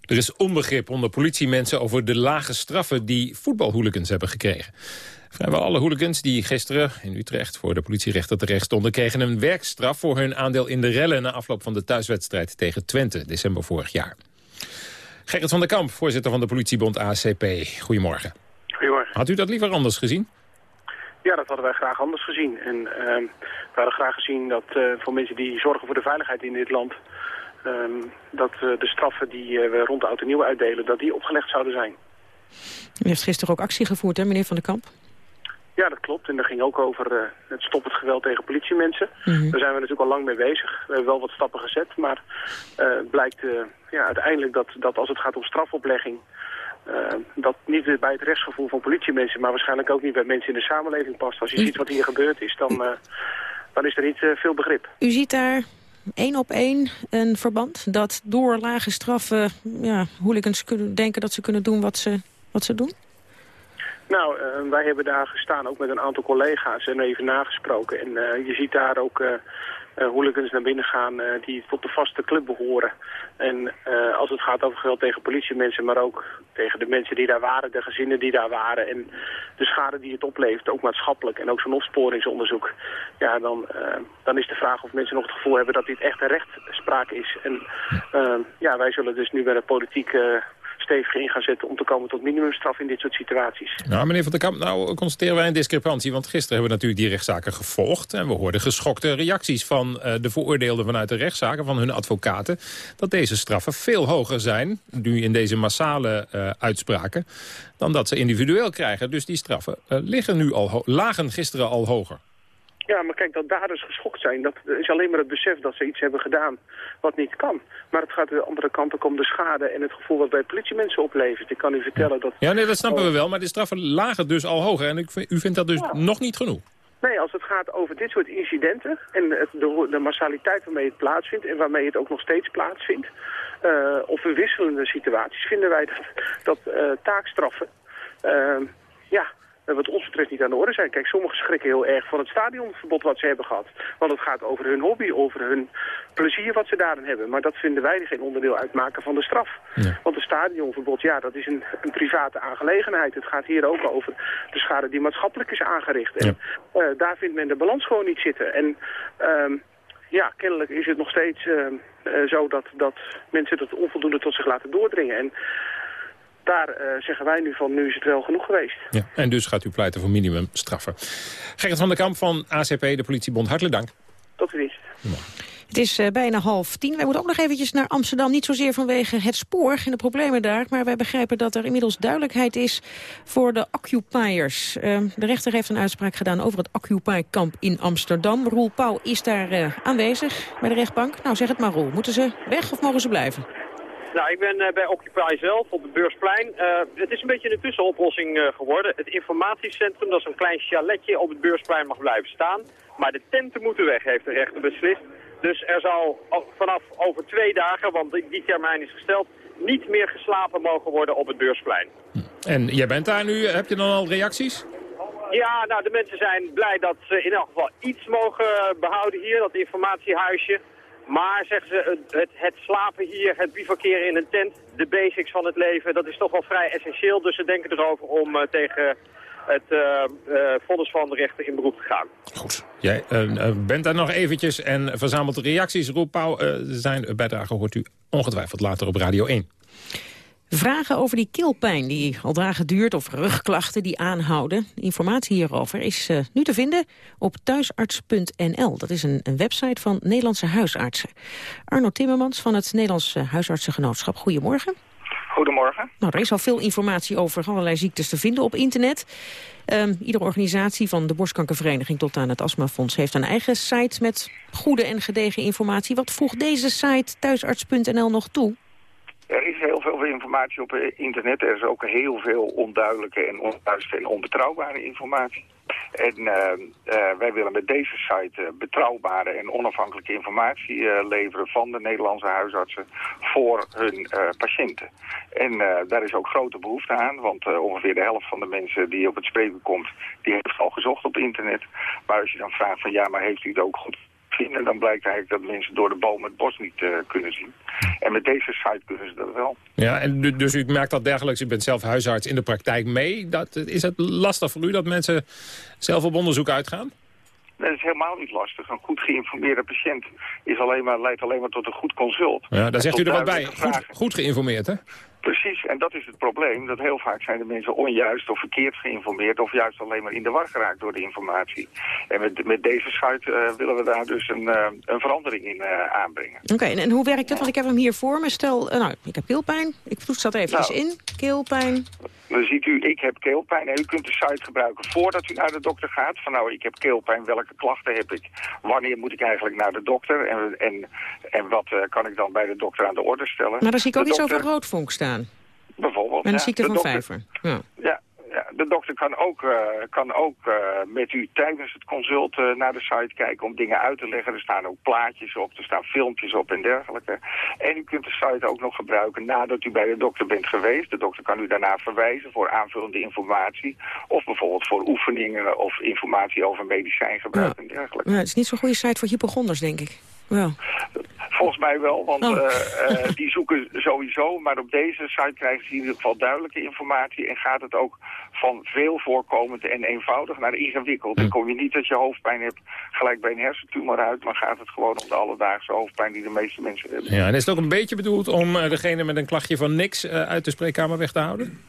Er is onbegrip onder politiemensen over de lage straffen die voetbalhooligans hebben gekregen. Vrijwel alle hooligans die gisteren in Utrecht voor de politierechter terecht stonden... kregen een werkstraf voor hun aandeel in de rellen... na afloop van de thuiswedstrijd tegen Twente, december vorig jaar. Gerrit van der Kamp, voorzitter van de politiebond ACP. Goedemorgen. Goedemorgen. Had u dat liever anders gezien? Ja, dat hadden wij graag anders gezien. En uh, we hadden graag gezien dat uh, voor mensen die zorgen voor de veiligheid in dit land... Uh, dat uh, de straffen die we rond de auto nieuw uitdelen, dat die opgelegd zouden zijn. U heeft gisteren ook actie gevoerd, hè, meneer Van der Kamp? Ja, dat klopt. En dat ging ook over uh, het stoppen het geweld tegen politiemensen. Mm -hmm. Daar zijn we natuurlijk al lang mee bezig. We hebben wel wat stappen gezet, maar uh, het blijkt uh, ja, uiteindelijk dat, dat als het gaat om strafoplegging... dat niet bij het rechtsgevoel van politiemensen, maar waarschijnlijk ook niet bij mensen in de samenleving past. Als je ziet wat hier gebeurd is, dan, dan is er niet veel begrip. U ziet daar één op één een verband dat door lage straffen ja, hooligans kunnen denken dat ze kunnen doen wat ze, wat ze doen? Nou, uh, wij hebben daar gestaan, ook met een aantal collega's en even nagesproken. En uh, je ziet daar ook uh, hooligans naar binnen gaan die tot de vaste club behoren. En als het gaat over geweld tegen politiemensen, maar ook tegen de mensen die daar waren, de gezinnen die daar waren. En de schade die het oplevert, ook maatschappelijk en ook zo'n opsporingsonderzoek. Ja, dan, dan is de vraag of mensen nog het gevoel hebben dat dit echt een rechtspraak is. En ja, wij zullen dus nu bij de politiek in gaan zetten om te komen tot minimumstraf in dit soort situaties. Nou, meneer Van der Kamp, nou constateren wij een discrepantie. Want gisteren hebben we natuurlijk die rechtszaken gevolgd. En we hoorden geschokte reacties van uh, de veroordeelden vanuit de rechtszaken, van hun advocaten. Dat deze straffen veel hoger zijn, nu in deze massale uh, uitspraken, dan dat ze individueel krijgen. Dus die straffen uh, liggen nu al lagen gisteren al hoger. Ja, maar kijk, dat daders geschokt zijn, dat is alleen maar het besef dat ze iets hebben gedaan wat niet kan. Maar het gaat de andere kant ook om de schade en het gevoel wat bij politiemensen oplevert. Ik kan u vertellen dat... Ja, nee, dat snappen we wel, maar de straffen lagen dus al hoger. En u vindt dat dus nog niet genoeg? Nee, als het gaat over dit soort incidenten en het, de, de, massaliteit waarmee het plaatsvindt en waarmee het ook nog steeds plaatsvindt, uh, of in wisselende situaties, vinden wij dat, dat uh, taakstraffen, uh, ja, wat ons betreft niet aan de orde zijn. Kijk, sommigen schrikken heel erg van het stadionverbod wat ze hebben gehad. Want het gaat over hun hobby, over hun plezier wat ze daarin hebben. Maar dat vinden wij geen onderdeel uitmaken van de straf. Want het stadionverbod, ja, dat is een, een, private aangelegenheid. Het gaat hier ook over de schade die maatschappelijk is aangericht. En uh, daar vindt men de balans gewoon niet zitten. En... Uh, ja, kennelijk is het nog steeds uh, uh, zo dat, dat mensen het onvoldoende tot zich laten doordringen. En daar uh, zeggen wij nu van, nu is het wel genoeg geweest. Ja, en dus gaat u pleiten voor minimumstraffen. Gerrit van der Kamp van ACP, de politiebond, hartelijk dank. Tot ziens. Het is uh, bijna half tien. Wij moeten ook nog eventjes naar Amsterdam. Niet zozeer vanwege het spoor en de problemen daar. Maar wij begrijpen dat er inmiddels duidelijkheid is voor de occupiers. Uh, de rechter heeft een uitspraak gedaan over het Occupy-kamp in Amsterdam. Roel Pauw is daar uh, aanwezig bij de rechtbank. Nou, zeg het maar Roel. Moeten ze weg of mogen ze blijven? Nou, ik ben uh, bij Occupy zelf op het Beursplein. Uh, het is een beetje een tussenoplossing uh, geworden. Het informatiecentrum, dat is een klein chaletje op het Beursplein, mag blijven staan. Maar de tenten moeten weg, heeft de rechter beslist. Dus er zal vanaf over twee dagen, want die termijn is gesteld, niet meer geslapen mogen worden op het Beursplein. En jij bent daar nu, heb je dan al reacties? Ja, nou de mensen zijn blij dat ze in elk geval iets mogen behouden hier, dat informatiehuisje. Maar, zeggen ze, het, het, slapen hier, het bivakeren in een tent, de basics van het leven, dat is toch wel vrij essentieel. Dus ze denken erover om uh, tegen het uh, uh, van de in beroep te gaan. Goed. Jij bent daar nog eventjes en verzamelt reacties. Roep Pauw, zijn bijdrage hoort u ongetwijfeld later op Radio 1. Vragen over die keelpijn die al dagen duurt of rugklachten die aanhouden. Informatie hierover is uh, nu te vinden op thuisarts.nl. Dat is een, een, website van Nederlandse huisartsen. Arno Timmermans van het Nederlandse Huisartsengenootschap. Goedemorgen. Goedemorgen. Nou, er is al veel informatie over allerlei ziektes te vinden op internet. Um, iedere organisatie van de borstkankervereniging tot aan het astmafonds heeft een eigen site met goede en gedegen informatie. Wat voegt deze site thuisarts.nl nog toe? Er is heel veel informatie op internet. Er is ook heel veel onduidelijke en onjuiste en onbetrouwbare informatie. En uh, uh, wij willen met deze site uh, betrouwbare en onafhankelijke informatie leveren van de Nederlandse huisartsen voor hun patiënten. En daar is ook grote behoefte aan, want ongeveer de helft van de mensen die op het spreken komt, die heeft al gezocht op internet. Maar als je dan vraagt van ja, maar heeft u het ook goed vinden, dan blijkt eigenlijk dat mensen door de boom het bos niet uh, kunnen zien. En met deze site kunnen ze dat wel. Ja, en dus u merkt dat dergelijks, u bent zelf huisarts in de praktijk mee. Dat, is het lastig voor u dat mensen zelf op onderzoek uitgaan? Nee, dat is helemaal niet lastig. Een goed geïnformeerde patiënt is alleen maar, leidt alleen maar tot een goed consult. Ja, daar zegt u er wat bij. Goed, goed geïnformeerd, hè? Precies, en dat is het probleem. Dat heel vaak zijn de mensen onjuist of verkeerd geïnformeerd... of juist alleen maar in de war geraakt door de informatie. En met, met deze site uh, willen we daar dus een, uh, een verandering in uh, aanbrengen. Oké, en, en, hoe werkt het? Want ik heb hem hier voor me. Stel, nou, ik heb keelpijn. Ik toets dat even nou, in. Keelpijn. Dan ziet u, ik heb keelpijn. En u kunt de site gebruiken voordat u naar de dokter gaat. Van nou, ik heb keelpijn. Welke klachten heb ik? Wanneer moet ik eigenlijk naar de dokter? En, en, en wat kan ik dan bij de dokter aan de orde stellen? Maar dan zie ik ook de iets dokter... over roodvonk staan. Bijvoorbeeld. Met een ja, ziekte van dokter, vijver. Ja. Ja, ja, de dokter kan ook, uh, kan ook uh, met u tijdens het consult uh, naar de site kijken om dingen uit te leggen. Er staan ook plaatjes op, er staan filmpjes op en dergelijke. En u kunt de site ook nog gebruiken nadat u bij de dokter bent geweest. De dokter kan u daarna verwijzen voor aanvullende informatie. Of bijvoorbeeld voor oefeningen of informatie over medicijngebruik ja. en dergelijke. Ja, het is niet zo'n goede site voor hypochonders, denk ik. Wel. Volgens mij wel, want Oh. uh, uh, die zoeken sowieso. Maar op deze site krijgen ze in ieder geval duidelijke informatie. En gaat het ook van veel voorkomend en eenvoudig naar ingewikkeld. Dan kom je niet dat je hoofdpijn hebt gelijk bij een hersentumor uit. Maar gaat het gewoon om de alledaagse hoofdpijn die de meeste mensen hebben. Ja, en is het ook een beetje bedoeld om uh, degene met een klachtje van niks uit de spreekkamer weg te houden?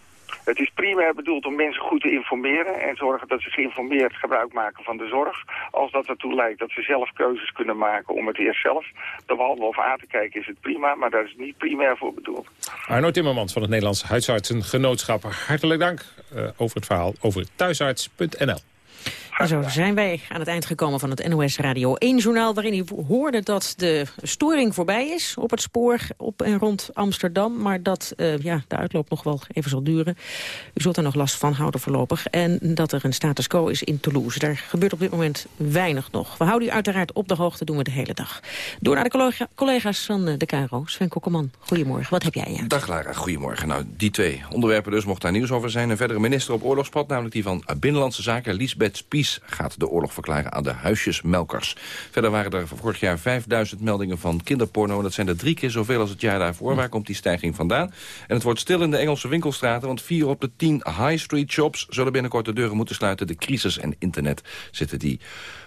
Het is primair bedoeld om mensen goed te informeren en zorgen dat ze geïnformeerd gebruik maken van de zorg. Als dat ertoe leidt dat ze zelf keuzes kunnen maken om het eerst zelf te behandelen of aan te kijken is het prima, maar daar is het niet primair voor bedoeld. Arno Timmermans van het Nederlands Huisartsengenootschap, hartelijk dank uh, over het verhaal over thuisarts.nl. Zo zijn wij aan het eind gekomen van het NOS Radio 1-journaal... waarin u hoorde dat de storing voorbij is op het spoor op en rond Amsterdam... maar dat uh, ja, de uitloop nog wel even zal duren. U zult er nog last van houden voorlopig. En dat er een status quo is in Toulouse. Daar gebeurt op dit moment weinig nog. We houden u uiteraard op de hoogte, doen we de hele dag. Door naar de collega's van de KRO. Sven Kokkelman, goedemorgen. Wat heb jij? Ja? Dag Lara, goedemorgen. Nou, die twee onderwerpen dus mocht daar nieuws over zijn. Een verdere minister op oorlogspad, namelijk die van Binnenlandse Zaken... Lisbeth Spies gaat de oorlog verklaren aan de huisjesmelkers. Verder waren er vorig jaar 5000 meldingen van kinderporno. Dat zijn er drie keer zoveel als het jaar daarvoor. Waar komt die stijging vandaan? En het wordt stil in de Engelse winkelstraten... want vier op de tien high street shops zullen binnenkort de deuren moeten sluiten. De crisis en internet zitten die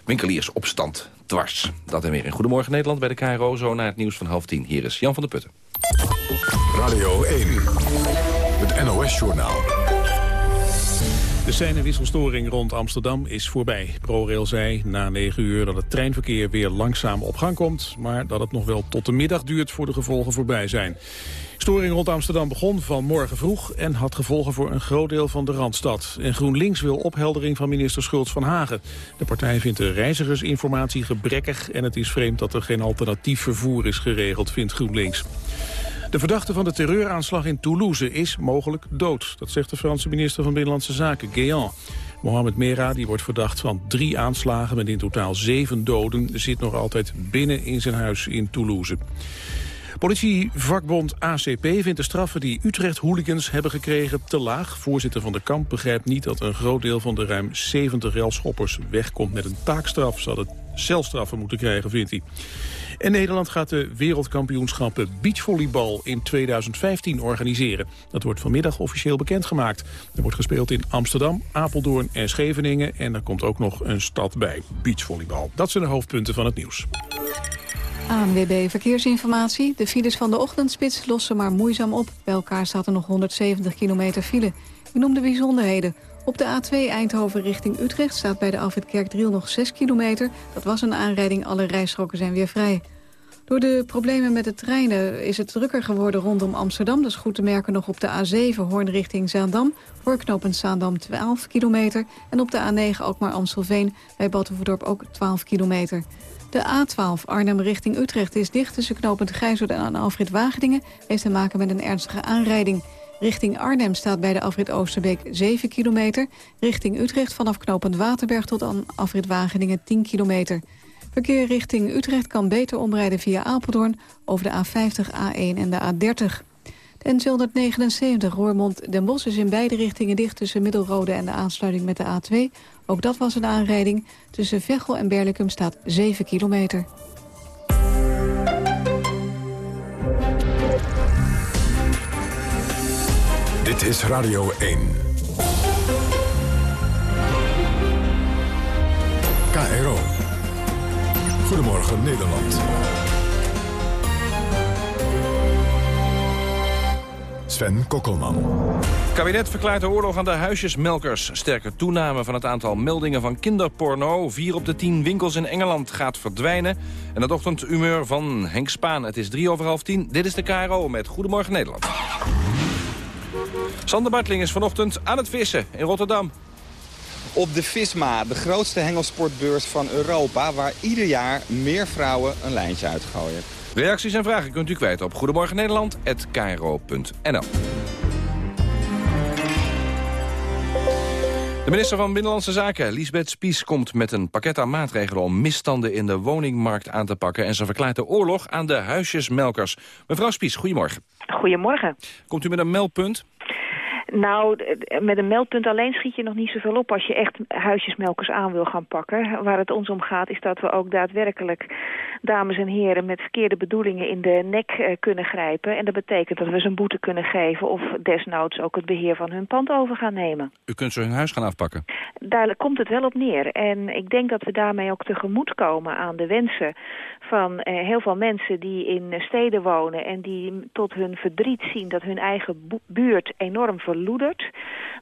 winkeliers op stand dwars. Dat en weer in Goedemorgen Nederland bij de KRO. Zo naar het nieuws van half tien. Hier is Jan van der Putten. Radio 1, het NOS-journaal. De sein- wisselstoring rond Amsterdam is voorbij. ProRail zei na 9 uur dat het treinverkeer weer langzaam op gang komt... maar dat het nog wel tot de middag duurt voor de gevolgen voorbij zijn. Storing rond Amsterdam begon vanmorgen vroeg en had gevolgen voor een groot deel van de Randstad. En GroenLinks wil opheldering van minister Schultz van Hagen. De partij vindt de reizigersinformatie gebrekkig en het is vreemd dat er geen alternatief vervoer is geregeld, vindt GroenLinks. De verdachte van de terreuraanslag in Toulouse is mogelijk dood. Dat zegt de Franse minister van Binnenlandse Zaken, Guéant. Mohamed Merah, die wordt verdacht van drie aanslagen met in totaal zeven doden... zit nog altijd binnen in zijn huis in Toulouse. Politievakbond ACP vindt de straffen die Utrecht-hooligans hebben gekregen te laag. Voorzitter van de kamp begrijpt niet dat een groot deel van de ruim 70 relschoppers wegkomt met een taakstraf. Ze hadden celstraffen moeten krijgen, vindt hij. En Nederland gaat de wereldkampioenschappen beachvolleybal in 2015 organiseren. Dat wordt vanmiddag officieel bekendgemaakt. Er wordt gespeeld in Amsterdam, Apeldoorn en Scheveningen. En er komt ook nog een stad bij, beachvolleybal. Dat zijn de hoofdpunten van het nieuws. ANWB Verkeersinformatie. De files van de ochtendspits lossen maar moeizaam op. Bij elkaar er nog 170 kilometer file. Ik noem de bijzonderheden. Op de A2 Eindhoven richting Utrecht staat bij de Alfred Kerkdriel nog 6 kilometer. Dat was een aanrijding, alle rijstroken zijn weer vrij. Door de problemen met de treinen is het drukker geworden rondom Amsterdam. Dat is goed te merken nog op de A7 Hoorn richting Zaandam. Voor knooppunt Zaandam 12 kilometer. En op de A9 ook maar Amstelveen bij Battenverdorp ook 12 kilometer. De A12 Arnhem richting Utrecht is dicht tussen knooppunt Gijzert en Alfred Wageningen. Heeft te maken met een ernstige aanrijding. Richting Arnhem staat bij de afrit Oosterbeek 7 kilometer. Richting Utrecht vanaf knooppunt Waterberg tot aan afrit Wageningen 10 kilometer. Verkeer richting Utrecht kan beter omrijden via Apeldoorn... over de A50, A1 en de A30. De N279 Roermond Den Bosch is in beide richtingen dicht... tussen Middelrode en de aansluiting met de A2. Ook dat was een aanrijding. Tussen Veghel en Berlikum staat 7 kilometer. Dit is Radio 1. KRO. Goedemorgen Nederland. Sven Kokkelman. Het kabinet verklaart de oorlog aan de huisjesmelkers. Sterke toename van het aantal meldingen van kinderporno. Vier op de tien winkels in Engeland gaat verdwijnen. En het ochtendhumeur van Henk Spaan. Het is drie over half tien. Dit is de KRO met Goedemorgen Nederland. Sander Bartling is vanochtend aan het vissen in Rotterdam. Op de Visma, de grootste hengelsportbeurs van Europa... waar ieder jaar meer vrouwen een lijntje uitgooien. Reacties en vragen kunt u kwijt op Goedemorgen De minister van Binnenlandse Zaken, Lisbeth Spies, komt met een pakket aan maatregelen om misstanden in de woningmarkt aan te pakken. En ze verklaart de oorlog aan de huisjesmelkers. Mevrouw Spies, goedemorgen. Goedemorgen. Komt u met een meldpunt? Nou, met een meldpunt alleen schiet je nog niet zoveel op als je echt huisjesmelkers aan wil gaan pakken. Waar het ons om gaat is dat we ook daadwerkelijk dames en heren met verkeerde bedoelingen in de nek eh, kunnen grijpen. En dat betekent dat we ze een boete kunnen geven of desnoods ook het beheer van hun pand over gaan nemen. U kunt ze hun huis gaan afpakken? Daar komt het wel op neer. En ik denk dat we daarmee ook tegemoet komen aan de wensen van eh, heel veel mensen die in steden wonen en die tot hun verdriet zien dat hun eigen buurt enorm verliest verloederd.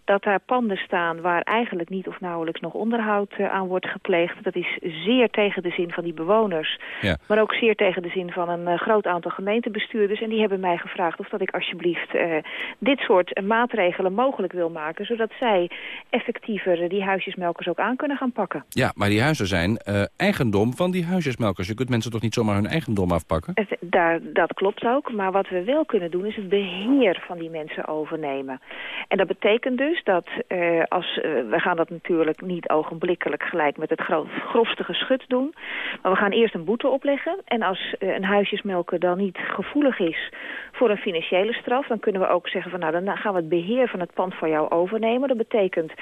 Dat daar panden staan waar eigenlijk niet of nauwelijks nog onderhoud eh, aan wordt gepleegd. Dat is zeer tegen de zin van die bewoners. Ja. Maar ook zeer tegen de zin van een eh, groot aantal gemeentebestuurders. En die hebben mij gevraagd of dat ik alsjeblieft eh, dit soort maatregelen mogelijk wil maken. Zodat zij effectiever die huisjesmelkers ook aan kunnen gaan pakken. Ja, maar die huizen zijn eigendom van die huisjesmelkers. Je kunt mensen toch niet zomaar hun eigendom afpakken? Het- daar, dat klopt ook, maar wat we wel kunnen doen is het beheer van die mensen overnemen. En dat betekent dus dat eh, als, eh, we gaan dat natuurlijk niet ogenblikkelijk gelijk met het gro grofste geschut doen. Maar we gaan eerst een boete opleggen. En als eh, een huisjesmelker dan niet gevoelig is voor een financiële straf, dan kunnen we ook zeggen van nou dan gaan we het beheer van het pand van jou overnemen. Dat betekent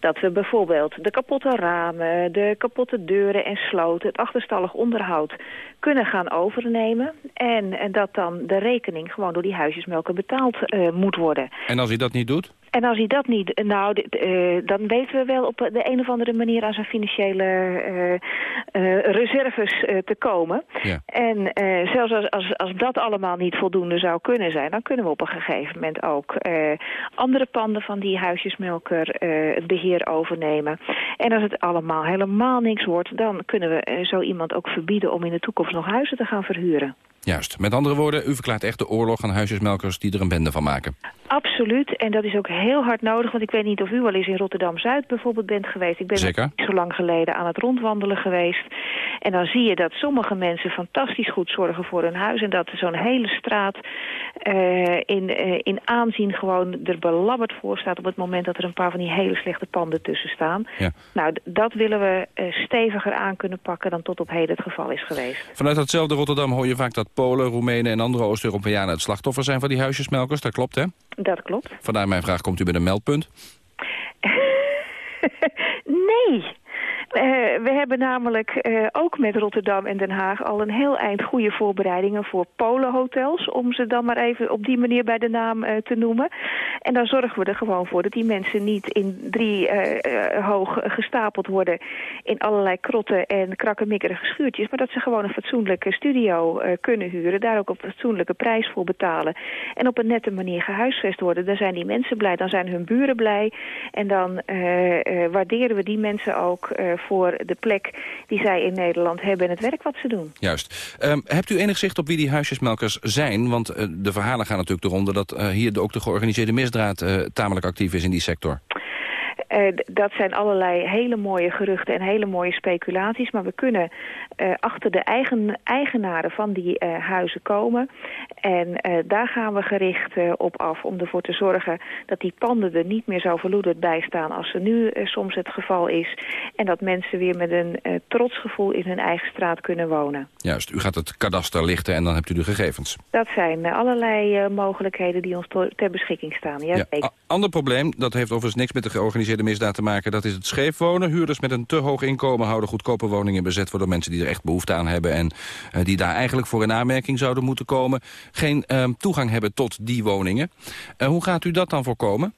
dat we bijvoorbeeld de kapotte ramen, de kapotte deuren en sloten, het achterstallig onderhoud kunnen gaan overnemen. En, en dat dan de rekening gewoon door die huisjesmelker betaald moet worden. En als hij dat niet doet? En als hij dat niet, nou, eh, dan weten we wel op de een of andere manier aan zijn financiële eh, eh, reserves te komen. Ja. En zelfs als, als, als dat allemaal niet voldoende zou kunnen zijn, dan kunnen we op een gegeven moment ook andere panden van die huisjesmelker het beheer overnemen. En als het allemaal helemaal niks wordt, dan kunnen we zo iemand ook verbieden om in de toekomst nog huizen te gaan verhuren. Juist. Met andere woorden, u verklaart echt de oorlog aan huisjesmelkers die er een bende van maken. Absoluut, en dat is ook heel hard nodig, want ik weet niet of u wel eens in Rotterdam-Zuid bijvoorbeeld bent geweest. Ik ben Zeker. niet zo lang geleden aan het rondwandelen geweest. En dan zie je dat sommige mensen fantastisch goed zorgen voor hun huis en dat zo'n hele straat eh, in, eh, in aanzien gewoon er belabberd voor staat op het moment dat er een paar van die hele slechte panden tussen staan. Ja. Nou, dat willen we eh, steviger aan kunnen pakken dan tot op heden het geval is geweest. Vanuit datzelfde Rotterdam hoor je vaak dat Polen, Roemenen en andere Oost-Europeanen het slachtoffer zijn van die huisjesmelkers. Dat klopt, hè? Dat klopt. Vandaar mijn vraag, komt u met een meldpunt? Nee. Eh, we hebben namelijk eh, ook met Rotterdam en Den Haag al een heel eind goede voorbereidingen voor Polenhotels. Om ze dan maar even op die manier bij de naam eh, te noemen. En dan zorgen we er gewoon voor dat die mensen niet in drie hoog gestapeld worden in allerlei krotten en krakkemikkerige schuurtjes. Maar dat ze gewoon een fatsoenlijke studio kunnen huren. Daar ook op een fatsoenlijke prijs voor betalen. En op een nette manier gehuisvest worden. Dan zijn die mensen blij, dan zijn hun buren blij. En dan waarderen we die mensen ook voor de plek die zij in Nederland hebben en het werk wat ze doen. Juist. Ehm, hebt u enig zicht op wie die huisjesmelkers zijn? Want eh, de verhalen gaan natuurlijk de ronde dat eh, hier de- ook de georganiseerde misdaad eh, tamelijk actief is in die sector. Eh, dat zijn allerlei hele mooie geruchten en hele mooie speculaties. Maar we kunnen eh, achter de eigen, eigenaren van die eh, huizen komen. En daar gaan we gericht op af om ervoor te zorgen dat die panden er niet meer zo verloederd bij staan als er nu soms het geval is. En dat mensen weer met een eh, trotsgevoel in hun eigen straat kunnen wonen. Juist, u gaat het kadaster lichten en dan hebt u de gegevens. Dat zijn allerlei mogelijkheden die ons ter beschikking staan. Ja, Ja, ander probleem, dat heeft overigens niks met de georganiseerde misdaad te maken... dat is het scheef wonen. Huurders met een te hoog inkomen houden goedkope woningen bezet... voor de mensen die er echt behoefte aan hebben... en eh, die daar eigenlijk voor in aanmerking zouden moeten komen... geen ehm, toegang hebben tot die woningen. Eh, hoe gaat u dat dan voorkomen?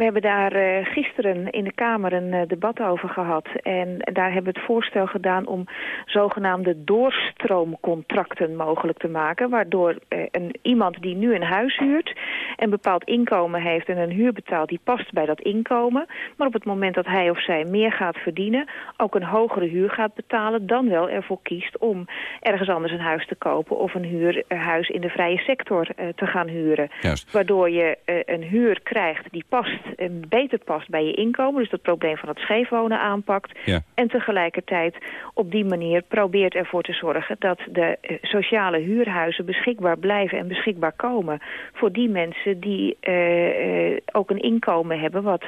We hebben daar eh, gisteren in de Kamer een eh, debat over gehad. En daar hebben we het voorstel gedaan om zogenaamde doorstroomcontracten mogelijk te maken. Waardoor eh, een, iemand die nu een huis huurt, een bepaald inkomen heeft en een huur betaalt die past bij dat inkomen. Maar op het moment dat hij of zij meer gaat verdienen, ook een hogere huur gaat betalen, dan wel ervoor kiest om ergens anders een huis te kopen of een huurhuis in de vrije sector te gaan huren. Juist. Waardoor je een huur krijgt die past, en beter past bij je inkomen. Dus dat probleem van het scheefwonen aanpakt. Ja. En tegelijkertijd op die manier probeert ervoor te zorgen... dat de eh, sociale huurhuizen beschikbaar blijven en beschikbaar komen... voor die mensen die eh, eh, ook een inkomen hebben... wat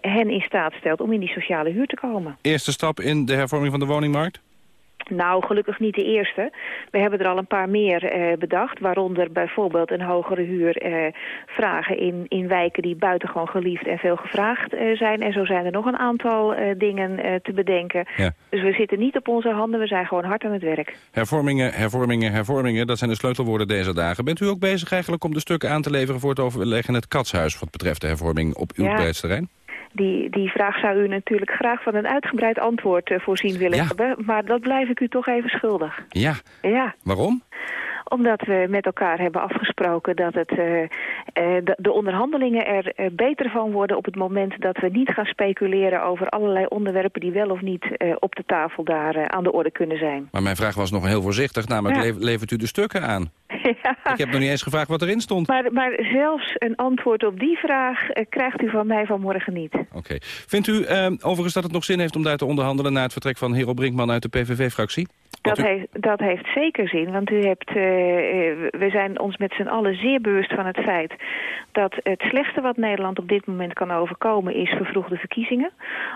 hen in staat stelt om in die sociale huur te komen. Eerste stap in de hervorming van de woningmarkt? Nou, gelukkig niet de eerste. We hebben er al een paar meer eh, bedacht. Waaronder bijvoorbeeld een hogere huur eh, vragen in, in wijken die buitengewoon geliefd en veel gevraagd eh, zijn. En zo zijn er nog een aantal eh, dingen te bedenken. Ja. Dus we zitten niet op onze handen, we zijn gewoon hard aan het werk. Hervormingen, hervormingen, hervormingen, dat zijn de sleutelwoorden deze dagen. Bent u ook bezig eigenlijk om de stukken aan te leveren voor het overleg in het Katshuis... wat betreft de hervorming op uw Ja. Die, die vraag zou u natuurlijk graag van een uitgebreid antwoord eh, voorzien willen Ja. hebben. Maar dat blijf ik u toch even schuldig. Ja, Ja. waarom? Omdat we met elkaar hebben afgesproken dat het eh, de, de, onderhandelingen er beter van worden op het moment dat we niet gaan speculeren over allerlei onderwerpen die wel of niet op de tafel daar aan de orde kunnen zijn. Maar mijn vraag was nog heel voorzichtig, namelijk levert u de stukken aan? Ik heb nog niet eens gevraagd wat erin stond. Maar, maar zelfs een antwoord op die vraag krijgt u van mij vanmorgen niet. Oké. Vindt u overigens dat het nog zin heeft om daar te onderhandelen... na het vertrek van Hero Brinkman uit de PVV-fractie? Dat, heeft, dat heeft zeker zin, want u hebt, uh, we zijn ons met z'n allen zeer bewust van het feit dat het slechtste wat Nederland op dit moment kan overkomen is vervroegde verkiezingen.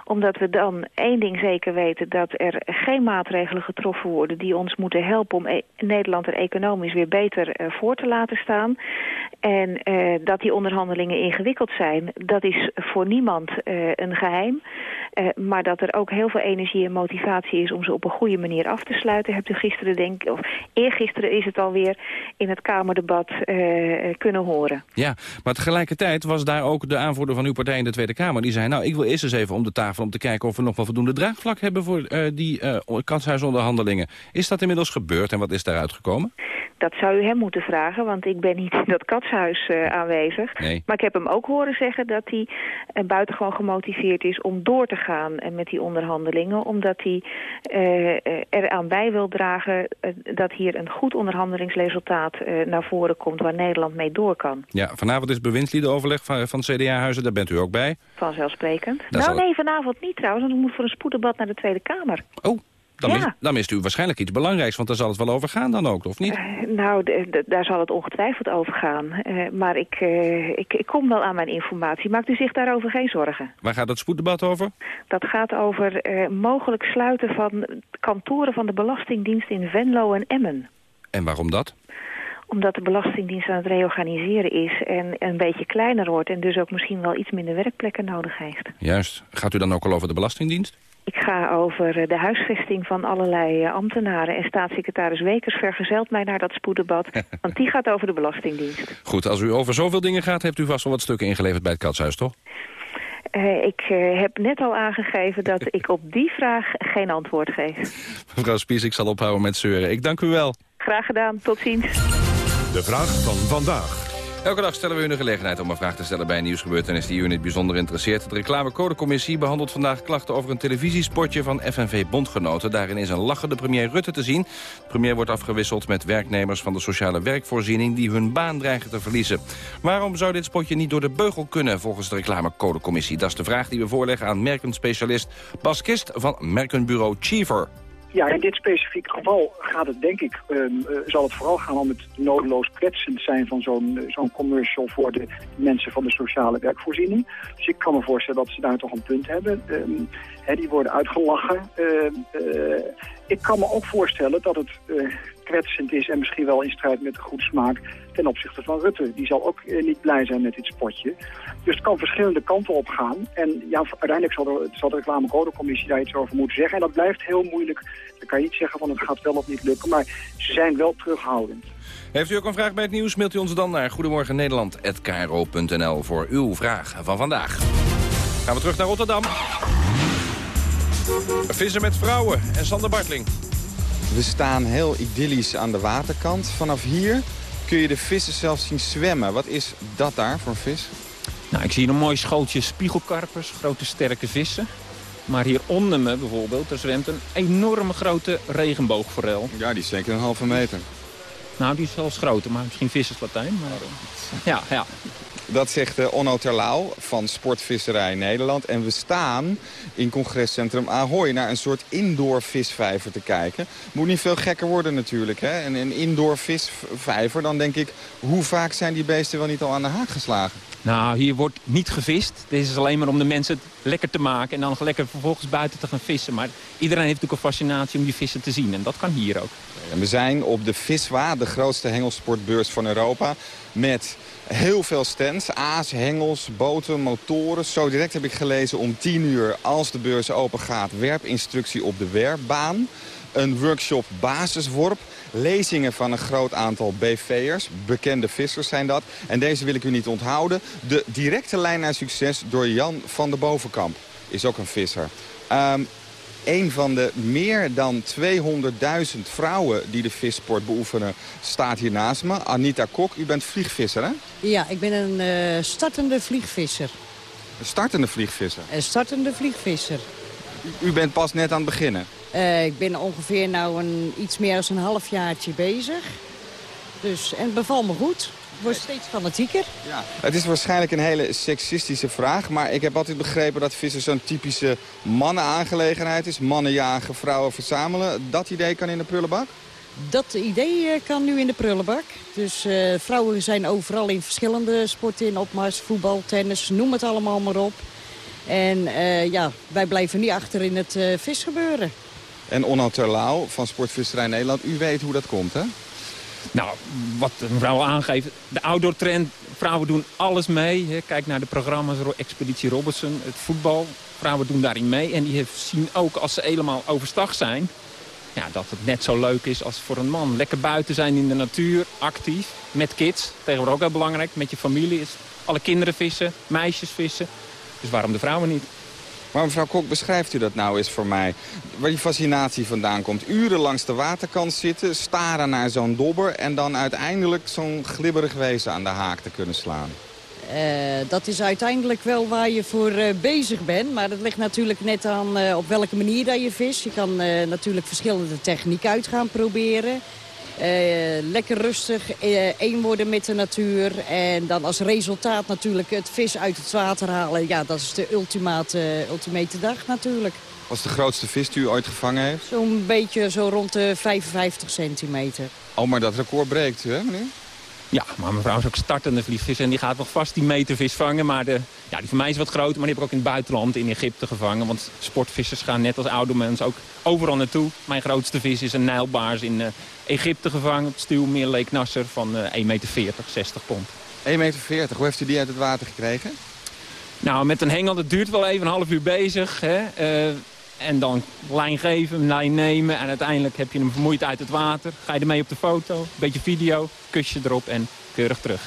Omdat we dan één ding zeker weten, dat er geen maatregelen getroffen worden die ons moeten helpen om e Nederland er economisch weer beter uh, voor te laten staan. En uh, dat die onderhandelingen ingewikkeld zijn, dat is voor niemand een geheim. Maar dat er ook heel veel energie en motivatie is om ze op een goede manier af te sluiten Hebt u gisteren, denk of eergisteren is het alweer, in het Kamerdebat uh, kunnen horen. Ja, maar tegelijkertijd was daar ook de aanvoerder van uw partij in de Tweede Kamer. Die zei, nou, ik wil eerst eens even om de tafel om te kijken of we nog wel voldoende draagvlak hebben voor uh, die kanshuisonderhandelingen. Is dat inmiddels gebeurd en wat is daaruit gekomen? Dat zou u hem moeten vragen, want ik ben niet in dat katshuis uh, aanwezig. Nee. Maar ik heb hem ook horen zeggen dat hij uh, buitengewoon gemotiveerd is om door te gaan uh, met die onderhandelingen. Omdat hij eraan bij wil dragen dat hier een goed onderhandelingsresultaat naar voren komt waar Nederland mee door kan. Ja, vanavond is bewindsliedenoverleg van, van CDA-huizen, daar bent u ook bij. Vanzelfsprekend. Dat nou nee, vanavond niet trouwens, want ik moet voor een spoeddebat naar de Tweede Kamer. Oh, dan, ja. mis, dan mist u waarschijnlijk iets belangrijks, want daar zal het wel over gaan dan ook, of niet? Uh, nou, daar zal het ongetwijfeld over gaan. Uh, maar ik, uh, ik, ik, kom wel aan mijn informatie. Maakt u zich daarover geen zorgen. Waar gaat het spoeddebat over? Dat gaat over mogelijk sluiten van kantoren van de Belastingdienst in Venlo en Emmen. En waarom dat? Omdat de Belastingdienst aan het reorganiseren is en een beetje kleiner wordt... en dus ook misschien wel iets minder werkplekken nodig heeft. Juist. Gaat u dan ook al over de Belastingdienst? Ik ga over eh, de huisvesting van allerlei eh, ambtenaren. En staatssecretaris Wekers vergezelt mij naar dat spoeddebat. want die gaat over de Belastingdienst. Goed, als u over zoveel dingen gaat... heeft u vast wel wat stukken ingeleverd bij het Katshuis, toch? Uh, ik uh, heb net al aangegeven dat ik op die vraag geen antwoord geef. Mevrouw Spies, ik zal ophouden met zeuren. Ik dank u wel. Graag gedaan. Tot ziens. De vraag van vandaag. Elke dag stellen we u de gelegenheid om een vraag te stellen bij een nieuwsgebeurtenis die u in het bijzonder interesseert. De reclamecodecommissie behandelt vandaag klachten over een televisiespotje van FNV Bondgenoten. Daarin is een lachende premier Rutte te zien. De premier wordt afgewisseld met werknemers van de sociale werkvoorziening die hun baan dreigen te verliezen. Waarom zou dit spotje niet door de beugel kunnen volgens de reclamecodecommissie? Dat is de vraag die we voorleggen aan merkenspecialist Bas Kist van merkenbureau Cheever. Ja, in dit specifieke geval gaat het denk ik, um, uh, zal het vooral gaan om het nodeloos kwetsend zijn van zo'n uh, zo'n commercial voor de mensen van de sociale werkvoorziening. Dus ik kan me voorstellen dat ze daar toch een punt hebben. Hè, die worden uitgelachen. Uh, ik kan me ook voorstellen dat het kwetsend is en misschien wel in strijd met de goede smaak ten opzichte van Rutte. Die zal ook eh, niet blij zijn met dit spotje. Dus het kan verschillende kanten op gaan. En ja, uiteindelijk zal de, zal de reclamecodecommissie daar iets over moeten zeggen. En dat blijft heel moeilijk. Dan kan je niet zeggen van het gaat wel of niet lukken. Maar ze zijn wel terughoudend. Heeft u ook een vraag bij het nieuws? Mailt u ons dan naar goedemorgennederland.kro.nl voor uw vraag van vandaag. Gaan we terug naar Rotterdam. Vissen met vrouwen en Sander Bartling. We staan heel idyllisch aan de waterkant. Vanaf hier kun je de vissen zelfs zien zwemmen. Wat is dat daar voor een vis? Nou, ik zie een mooi schooltje spiegelkarpers, grote sterke vissen. Maar hier onder me bijvoorbeeld, er zwemt een enorme grote regenboogforel. Ja, die is zeker een halve meter. Nou, die is zelfs groter, maar misschien visserslatijn. Maar, uh, ja, ja. Dat zegt uh, Onno Terlouw van Sportvisserij Nederland. En we staan in congrescentrum Ahoy naar een soort indoor visvijver te kijken. Moet niet veel gekker worden natuurlijk. Hè? En een indoor visvijver, dan denk ik... hoe vaak zijn die beesten wel niet al aan de haak geslagen? Nou, hier wordt niet gevist. Dit is alleen maar om de mensen het lekker te maken... en dan lekker vervolgens buiten te gaan vissen. Maar iedereen heeft natuurlijk een fascinatie om die vissen te zien. En dat kan hier ook. En we zijn op de Viswa, de grootste hengelsportbeurs van Europa... met heel veel stands. Aas, hengels, boten, motoren. Zo direct heb ik gelezen om 10 uur, als de beurs open gaat... werpinstructie op de werpbaan. Een workshop basisworp. Lezingen van een groot aantal BV'ers. Bekende vissers zijn dat. En deze wil ik u niet onthouden. De directe lijn naar succes door Jan van de Bovenkamp. Is ook een visser. Um, Een van de meer dan 200.000 vrouwen die de vissport beoefenen staat hier naast me. Anita Kok, u bent vliegvisser hè? Ja, ik ben een uh, startende vliegvisser. Een startende vliegvisser? Een startende vliegvisser. U, u bent pas net aan het beginnen? Uh, ik ben ongeveer nou een, iets meer dan een halfjaartje bezig. Dus, en het bevalt me goed wordt steeds fanatieker. Ja. Het is waarschijnlijk een hele seksistische vraag... maar ik heb altijd begrepen dat vissen zo'n typische mannenaangelegenheid is. Mannen jagen, vrouwen verzamelen. Dat idee kan in de prullenbak? Dat idee eh, kan nu in de prullenbak. Dus uh, vrouwen zijn overal in verschillende sporten in opmars. Voetbal, tennis, noem het allemaal maar op. En uh, ja, wij blijven niet achter in het visgebeuren. En Onno Terlouw van Sportvisserij Nederland, u weet hoe dat komt, hè? Nou, wat mevrouw aangeeft, de outdoor trend, vrouwen doen alles mee. Hè. Kijk naar de programma's Expeditie Robertson, het voetbal. Vrouwen doen daarin mee en die zien ook als ze helemaal overstag zijn... Ja, dat het net zo leuk is als voor een man. Lekker buiten zijn in de natuur, actief, met kids. Tegenwoordig ook heel belangrijk, met je familie. Is alle kinderen vissen, meisjes vissen. Dus waarom de vrouwen niet? Maar mevrouw Kok, beschrijft u dat nou eens voor mij? Waar die fascinatie vandaan komt. Uren langs de waterkant zitten, staren naar zo'n dobber... en dan uiteindelijk zo'n glibberig wezen aan de haak te kunnen slaan. Uh, dat is uiteindelijk wel waar je voor uh, bezig bent. Maar dat ligt natuurlijk net aan uh, op welke manier dat je vis. Je kan natuurlijk verschillende technieken uit gaan proberen. Uh, lekker rustig, uh, één worden met de natuur. En dan als resultaat natuurlijk het vis uit het water halen. Ja, dat is de ultimate, ultimate dag natuurlijk. Wat is de grootste vis die u ooit gevangen heeft? Zo'n beetje zo rond de 55 centimeter. Oh, maar dat record breekt u, hè meneer? Ja, maar mevrouw is ook startende vliegvis en die gaat nog vast die metervis vangen. Maar de, ja, die van mij is wat groter, maar die heb ik ook in het buitenland in Egypte gevangen. Want sportvissers gaan net als oude mensen ook overal naartoe. Mijn grootste vis is een nijlbaars in uh, Egypte gevangen. Op stuwmeer Lake Nasser van uh, 1,40 meter, 60 pond. 1,40 meter, hoe heeft u die uit het water gekregen? Nou, met een hengel, dat duurt wel even een half uur bezig. Hè. Uh, en dan lijn geven, lijn nemen. En uiteindelijk heb je hem vermoeid uit het water. Ga je ermee op de foto, een beetje video, kusje erop en keurig terug.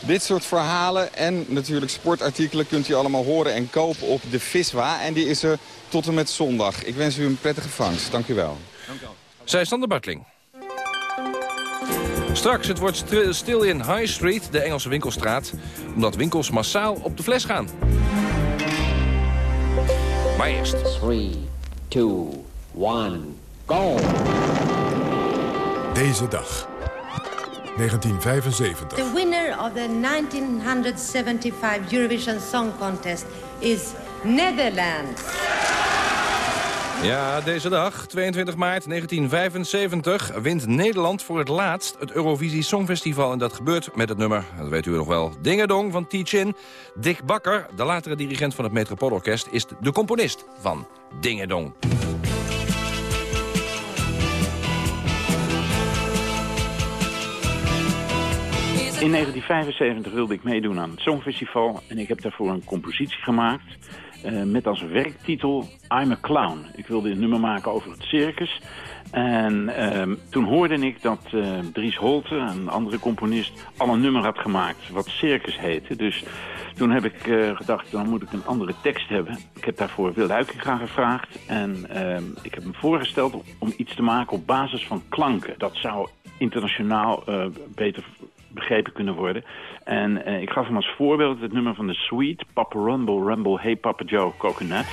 Dit soort verhalen en natuurlijk sportartikelen kunt u allemaal horen en kopen op de Viswa. En die is er tot en met zondag. Ik wens u een prettige vangst. Dank u wel. Dank u wel. Zij Sander Bartling. Straks, het wordt stil in High Street, de Engelse winkelstraat... omdat winkels massaal op de fles gaan. Maar eerst. 3, 2, 1, go! Deze dag. 1975. The winner of the 1975 Eurovision Song Contest is Netherlands. Ja, deze dag, 22 maart 1975, wint Nederland voor het laatst het Eurovisie Songfestival. En dat gebeurt met het nummer, dat weet u nog wel, Dingedong van T-Chin. Dick Bakker, de latere dirigent van het Metropoolorkest, is de componist van Dingedong. In 1975 wilde ik meedoen aan het Songfestival en ik heb daarvoor een compositie gemaakt uh, met als werktitel I'm a Clown. Ik wilde een nummer maken over het circus. En uh, toen hoorde ik dat uh, Dries Holte, een andere componist, al een nummer had gemaakt wat Circus heette. Dus toen heb ik uh, gedacht, dan moet ik een andere tekst hebben. Ik heb daarvoor Wil Huikinga gevraagd. En ehm, ik heb hem voorgesteld om iets te maken op basis van klanken. Dat zou internationaal beter begrepen kunnen worden. En uh, ik gaf hem als voorbeeld het nummer van de Sweet, Papa Rumble Rumble, Hey Papa Joe, Coconut.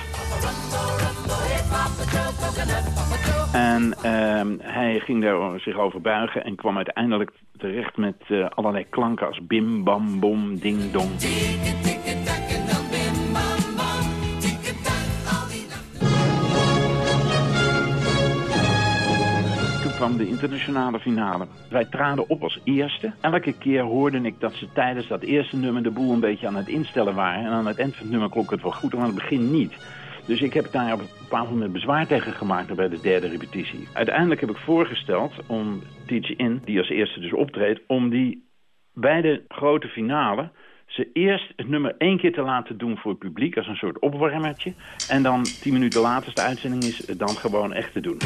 En uh, hij ging daar zich over buigen en kwam uiteindelijk terecht met uh, allerlei klanken als bim, bam, bom, ding, dong. Kwam de internationale finale. Wij traden op als eerste. Elke keer hoorde ik dat ze tijdens dat eerste nummer de boel een beetje aan het instellen waren. En aan het eind van het nummer klonk het wel goed, en aan het begin niet. Dus ik heb daar op een bepaald moment bezwaar tegen gemaakt bij de derde repetitie. Uiteindelijk heb ik voorgesteld om Teach In, die als eerste dus optreedt, om die bij de grote finale ze eerst het nummer één keer te laten doen voor het publiek als een soort opwarmertje. En dan tien minuten later, als de uitzending is, dan gewoon echt te doen.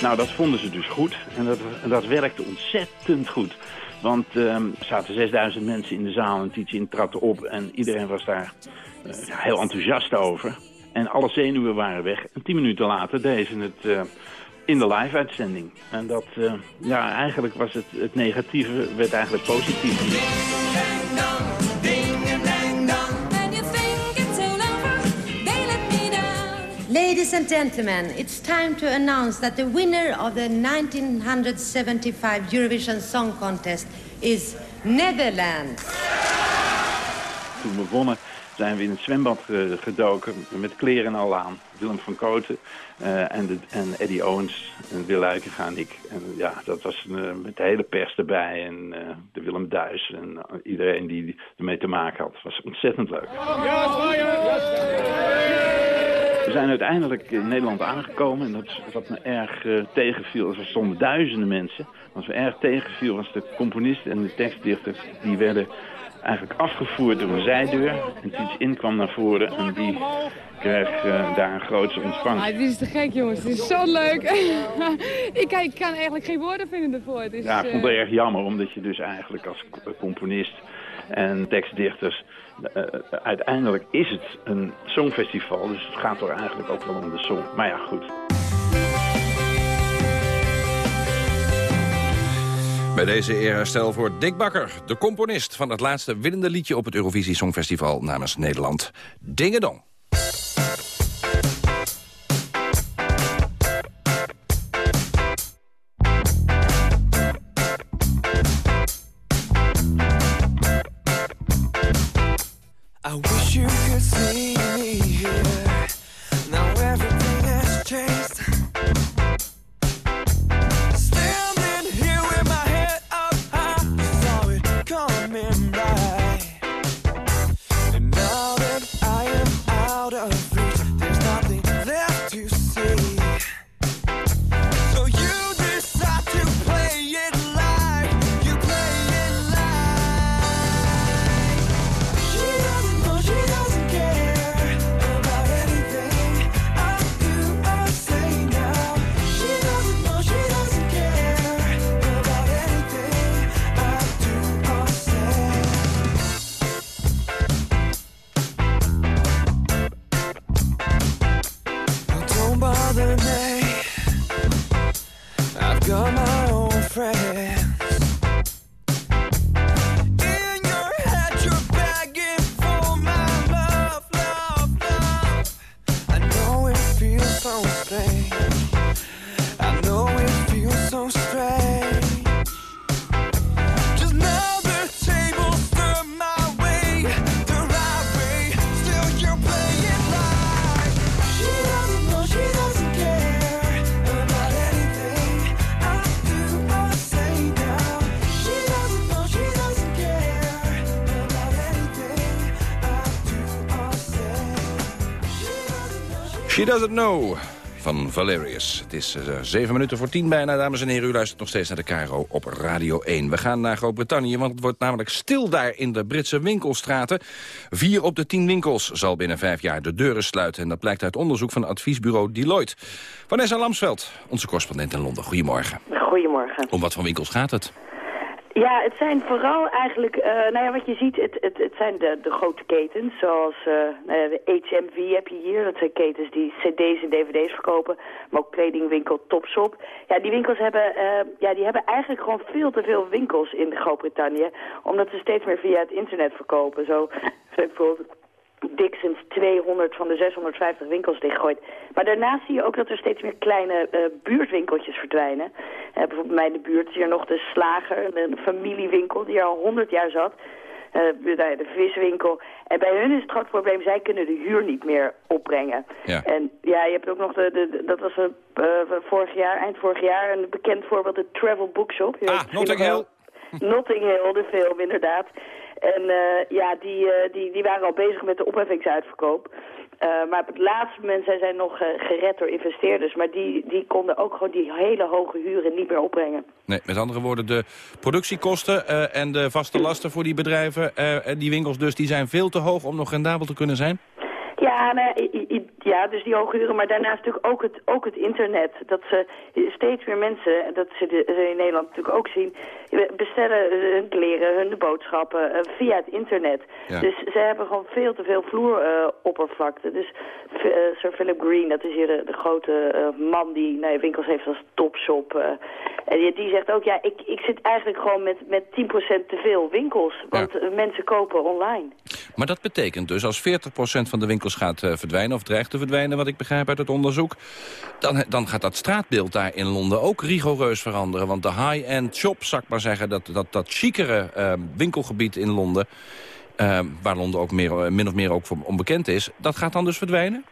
Nou, dat vonden ze dus goed. En dat, dat werkte ontzettend goed. Want um, er zaten 6000 mensen in de zaal en Tietjen trad op en iedereen was daar uh, heel enthousiast over. En alle zenuwen waren weg. En tien minuten later deden het in de live-uitzending. En dat, ja, eigenlijk was het, het negatieve, werd eigenlijk positief. Ladies and gentlemen, it's time to announce that the winner of the 1975 Eurovision Song Contest is Netherlands. Toen we wonnen zijn we in het zwembad gedoken met kleren en al aan. Willem van Koten uh, en, de, en Eddie Owens en Wil Luiken en ik. En ja, dat was uh, met de hele pers erbij en uh, de Willem Duis en iedereen die ermee te maken had. Het was ontzettend leuk. We zijn uiteindelijk in Nederland aangekomen en dat, wat me erg uh, tegenviel, er stonden duizenden mensen. Wat me erg tegenviel was de componist en de tekstdichter, die werden eigenlijk afgevoerd door een zijdeur. En Tiets in kwam naar voren en die kreeg uh, daar een grootste ontvangst. Ah, dit is te gek jongens, dit is zo leuk. ik, ik, kan eigenlijk geen woorden vinden ervoor. Het is, ja, ik vond het uh... erg jammer, omdat je dus eigenlijk als componist en tekstdichters uh, uiteindelijk is het een songfestival, dus het gaat er eigenlijk ook wel om de song. Maar ja, goed. Bij deze eer herstel voor Dick Bakker, de componist van het laatste winnende liedje op het Eurovisie Songfestival namens Nederland. Dingedong. She Doesn't Know van Valerius. Het is uh, zeven minuten voor tien bijna, dames en heren. U luistert nog steeds naar de Caro op Radio 1. We gaan naar Groot-Brittannië, want het wordt namelijk stil daar in de Britse winkelstraten. Vier op de tien winkels zal binnen vijf jaar de deuren sluiten. En dat blijkt uit onderzoek van adviesbureau Deloitte. Vanessa Lamsveld, onze correspondent in Londen. Goedemorgen. Goedemorgen. Om wat voor winkels gaat het? Ja, het zijn vooral eigenlijk, eh, nou ja, wat je ziet, het, het, het zijn de, de grote ketens, zoals ja, de HMV heb je hier. Dat zijn ketens die cd's en dvd's verkopen, maar ook kledingwinkel Topshop. Ja, die winkels hebben, eh, ja, die hebben eigenlijk gewoon veel te veel winkels in Groot-Brittannië, omdat ze steeds meer via het internet verkopen. Zo bijvoorbeeld Dixons 200 van de 650 winkels dichtgooit. Maar daarnaast zie je ook dat er steeds meer kleine eh, buurtwinkeltjes verdwijnen. Eh, bijvoorbeeld bij mij in de buurt is hier nog de slager, een familiewinkel die er al 100 jaar zat. Eh, de, viswinkel. En bij hun is het groot probleem, zij kunnen de huur niet meer opbrengen. Ja. En ja, je hebt ook nog, de, de, dat was eh, vorig jaar, eind vorig jaar, een bekend voorbeeld, de Travel Bookshop. Je Ah, Notting wel. Notting Hill, de film inderdaad. En eh, ja, die, eh, die, die waren al bezig met de opheffingsuitverkoop. Eh, maar op het laatste moment zijn zij nog gered door investeerders. Maar die, die konden ook gewoon die hele hoge huren niet meer opbrengen. Nee, met andere woorden, de productiekosten en de vaste lasten voor die bedrijven... en die winkels dus, die zijn veel te hoog om nog rendabel te kunnen zijn? Ja, nou, ja, dus die hoge huren, maar daarnaast natuurlijk ook het, ook het internet. Dat ze steeds meer mensen, en dat ze, de, ze in Nederland natuurlijk ook zien, bestellen hun kleren, hun boodschappen eh, via het internet. Ja. Dus ze hebben gewoon veel te veel vloeroppervlakte. dus eh, Sir Philip Green, dat is hier de, de grote eh, man die nou, winkels heeft als Topshop. eh, en die, die zegt ook, ja, ik, ik zit eigenlijk gewoon met, met 10% te veel winkels. Want eh, mensen kopen online. Maar dat betekent dus als 40% van de winkels gaat eh, verdwijnen... of dreigt te verdwijnen, wat ik begrijp uit het onderzoek... dan, dan gaat dat straatbeeld daar in Londen ook rigoureus veranderen. Want de high-end shop, zou ik maar zeggen... dat, dat, dat chicere eh, winkelgebied in Londen... eh, waar Londen ook meer, eh, min of meer ook voor onbekend is... dat gaat dan dus verdwijnen?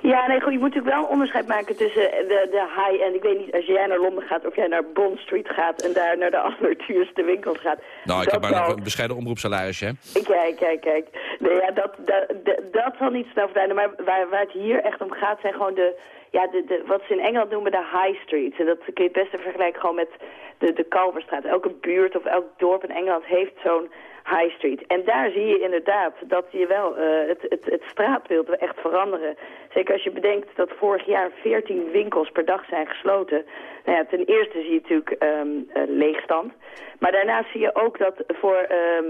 Ja, nee, goed, je moet natuurlijk wel een onderscheid maken tussen de, de high-end. Ik weet niet, als jij naar Londen gaat of jij naar Bond Street gaat en daar naar de allerduurste winkels gaat. Nou, ik heb maar nog een bescheiden omroepsalarisje, hè? Kijk, kijk, kijk. Nee, ja, dat, dat, dat, dat zal niet snel verdwijnen. Maar waar, waar het hier echt om gaat zijn gewoon de, ja, de, de, wat ze in Engeland noemen de high streets. En dat kun je het beste vergelijken gewoon met de, de Kalverstraat. Elke buurt of elk dorp in Engeland heeft zo'n high street. En daar zie je inderdaad dat je wel eh, het, het, het straatbeeld echt veranderen. Zeker als je bedenkt dat vorig jaar 14 winkels per dag zijn gesloten. Nou ja, ten eerste zie je natuurlijk ehm, eh, leegstand. Maar daarnaast zie je ook dat voor... ehm,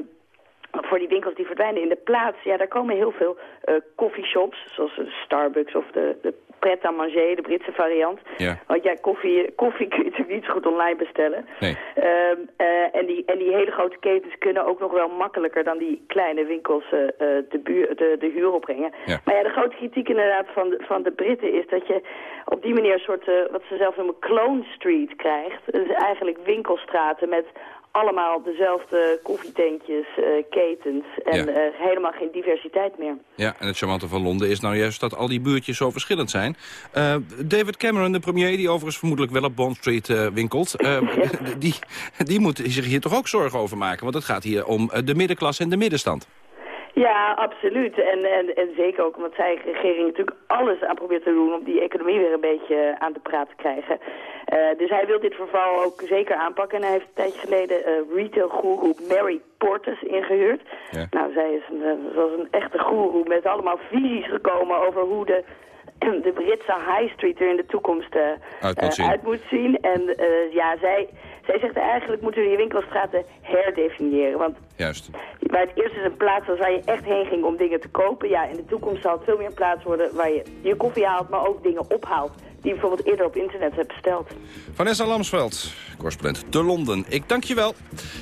voor die winkels die verdwijnen in de plaats, ja, daar komen heel veel eh coffeeshops, zoals de Starbucks of de, de Pret à Manger, de Britse variant. Ja. Want ja, koffie, koffie kun je natuurlijk niet zo goed online bestellen. Nee. Ehm, eh, en, die, en die hele grote ketens kunnen ook nog wel makkelijker dan die kleine winkels eh, eh, de, buur, de, de huur opbrengen. Ja. Maar ja, de grote kritiek inderdaad van de, van de Britten is dat je op die manier een soort, wat ze zelf noemen, clone street krijgt. Dus eigenlijk winkelstraten met allemaal dezelfde koffietentjes, eh, ketens en Ja. eh, helemaal geen diversiteit meer. Ja, en het charmante van Londen is nou juist dat al die buurtjes zo verschillend zijn. Eh, David Cameron, de premier, die overigens vermoedelijk wel op Bond Street winkelt... die, die moet zich hier toch ook zorgen over maken. Want het gaat hier om de middenklasse en de middenstand. Ja, absoluut. En, en, en zeker ook omdat zij regering natuurlijk alles aan probeert te doen om die economie weer een beetje aan de praat te krijgen. Eh, dus hij wil dit verval ook zeker aanpakken. En hij heeft een tijdje geleden eh retail-goeroe Mary Portas ingehuurd. Ja. Nou, zij is een, eh, zoals een echte goeroe met allemaal visies gekomen over hoe de, de Britse high street er in de toekomst eh, Uit moet eh, zien. uit moet zien. En eh, ja, zij, zij zegt eigenlijk moeten we die winkelstraten herdefiniëren. Want Juist. Waar het eerst is een plaats was waar je echt heen ging om dingen te kopen. Ja, in de toekomst zal het veel meer een plaats worden waar je je koffie haalt, maar ook dingen ophaalt. Die je bijvoorbeeld eerder op internet hebt besteld. Vanessa Lamsveld, correspondent te Londen. Ik dank je wel.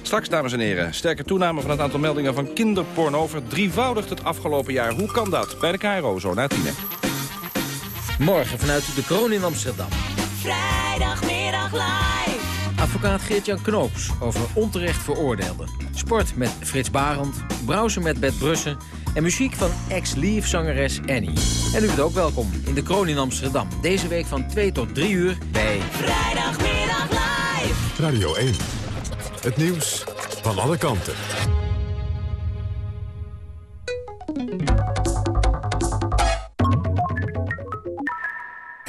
Straks, dames en heren, sterke toename van het aantal meldingen van kinderporno... verdrievoudigd het afgelopen jaar. Hoe kan dat? Bij de KRO, zo na tienen. Morgen vanuit de Kroon in Amsterdam. Vrijdagmiddag live. Advocaat Geert-Jan Knoops over onterecht veroordeelden. Sport met Frits Barend, browsen met Bert Brussen... en muziek van ex-Lief-zangeres Annie. En u bent ook welkom in de Kroon in Amsterdam. Deze week van 2 tot 3 uur bij... Vrijdagmiddag live. Radio 1. Het nieuws van alle kanten.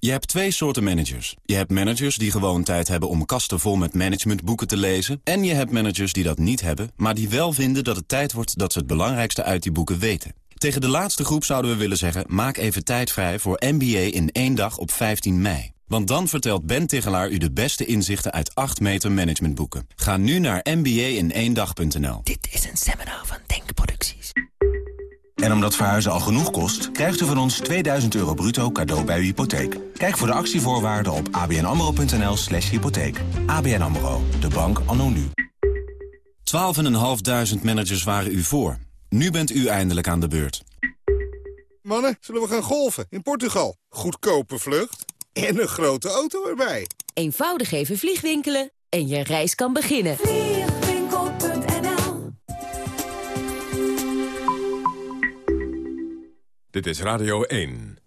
Je hebt twee soorten managers. Je hebt managers die gewoon tijd hebben om kasten vol met managementboeken te lezen. En je hebt managers die dat niet hebben, maar die wel vinden dat het tijd wordt dat ze het belangrijkste uit die boeken weten. Tegen de laatste groep zouden we willen zeggen, maak even tijd vrij voor MBA in één dag op 15 mei. Want dan vertelt Ben Tigelaar u de beste inzichten uit 8 meter managementboeken. Ga nu naar mba-in-één-dag.nl. Dit is een seminar van Denkproducties. En omdat verhuizen al genoeg kost, krijgt u van ons 2000 euro bruto cadeau bij uw hypotheek. Kijk voor de actievoorwaarden op abnamro.nl slash hypotheek. ABN AMRO, de bank anno nu. 12.500 managers waren u voor. Nu bent u eindelijk aan de beurt. Mannen, zullen we gaan golfen in Portugal? Goedkope vlucht en een grote auto erbij. Eenvoudig even vliegwinkelen en je reis kan beginnen. Dit is Radio 1.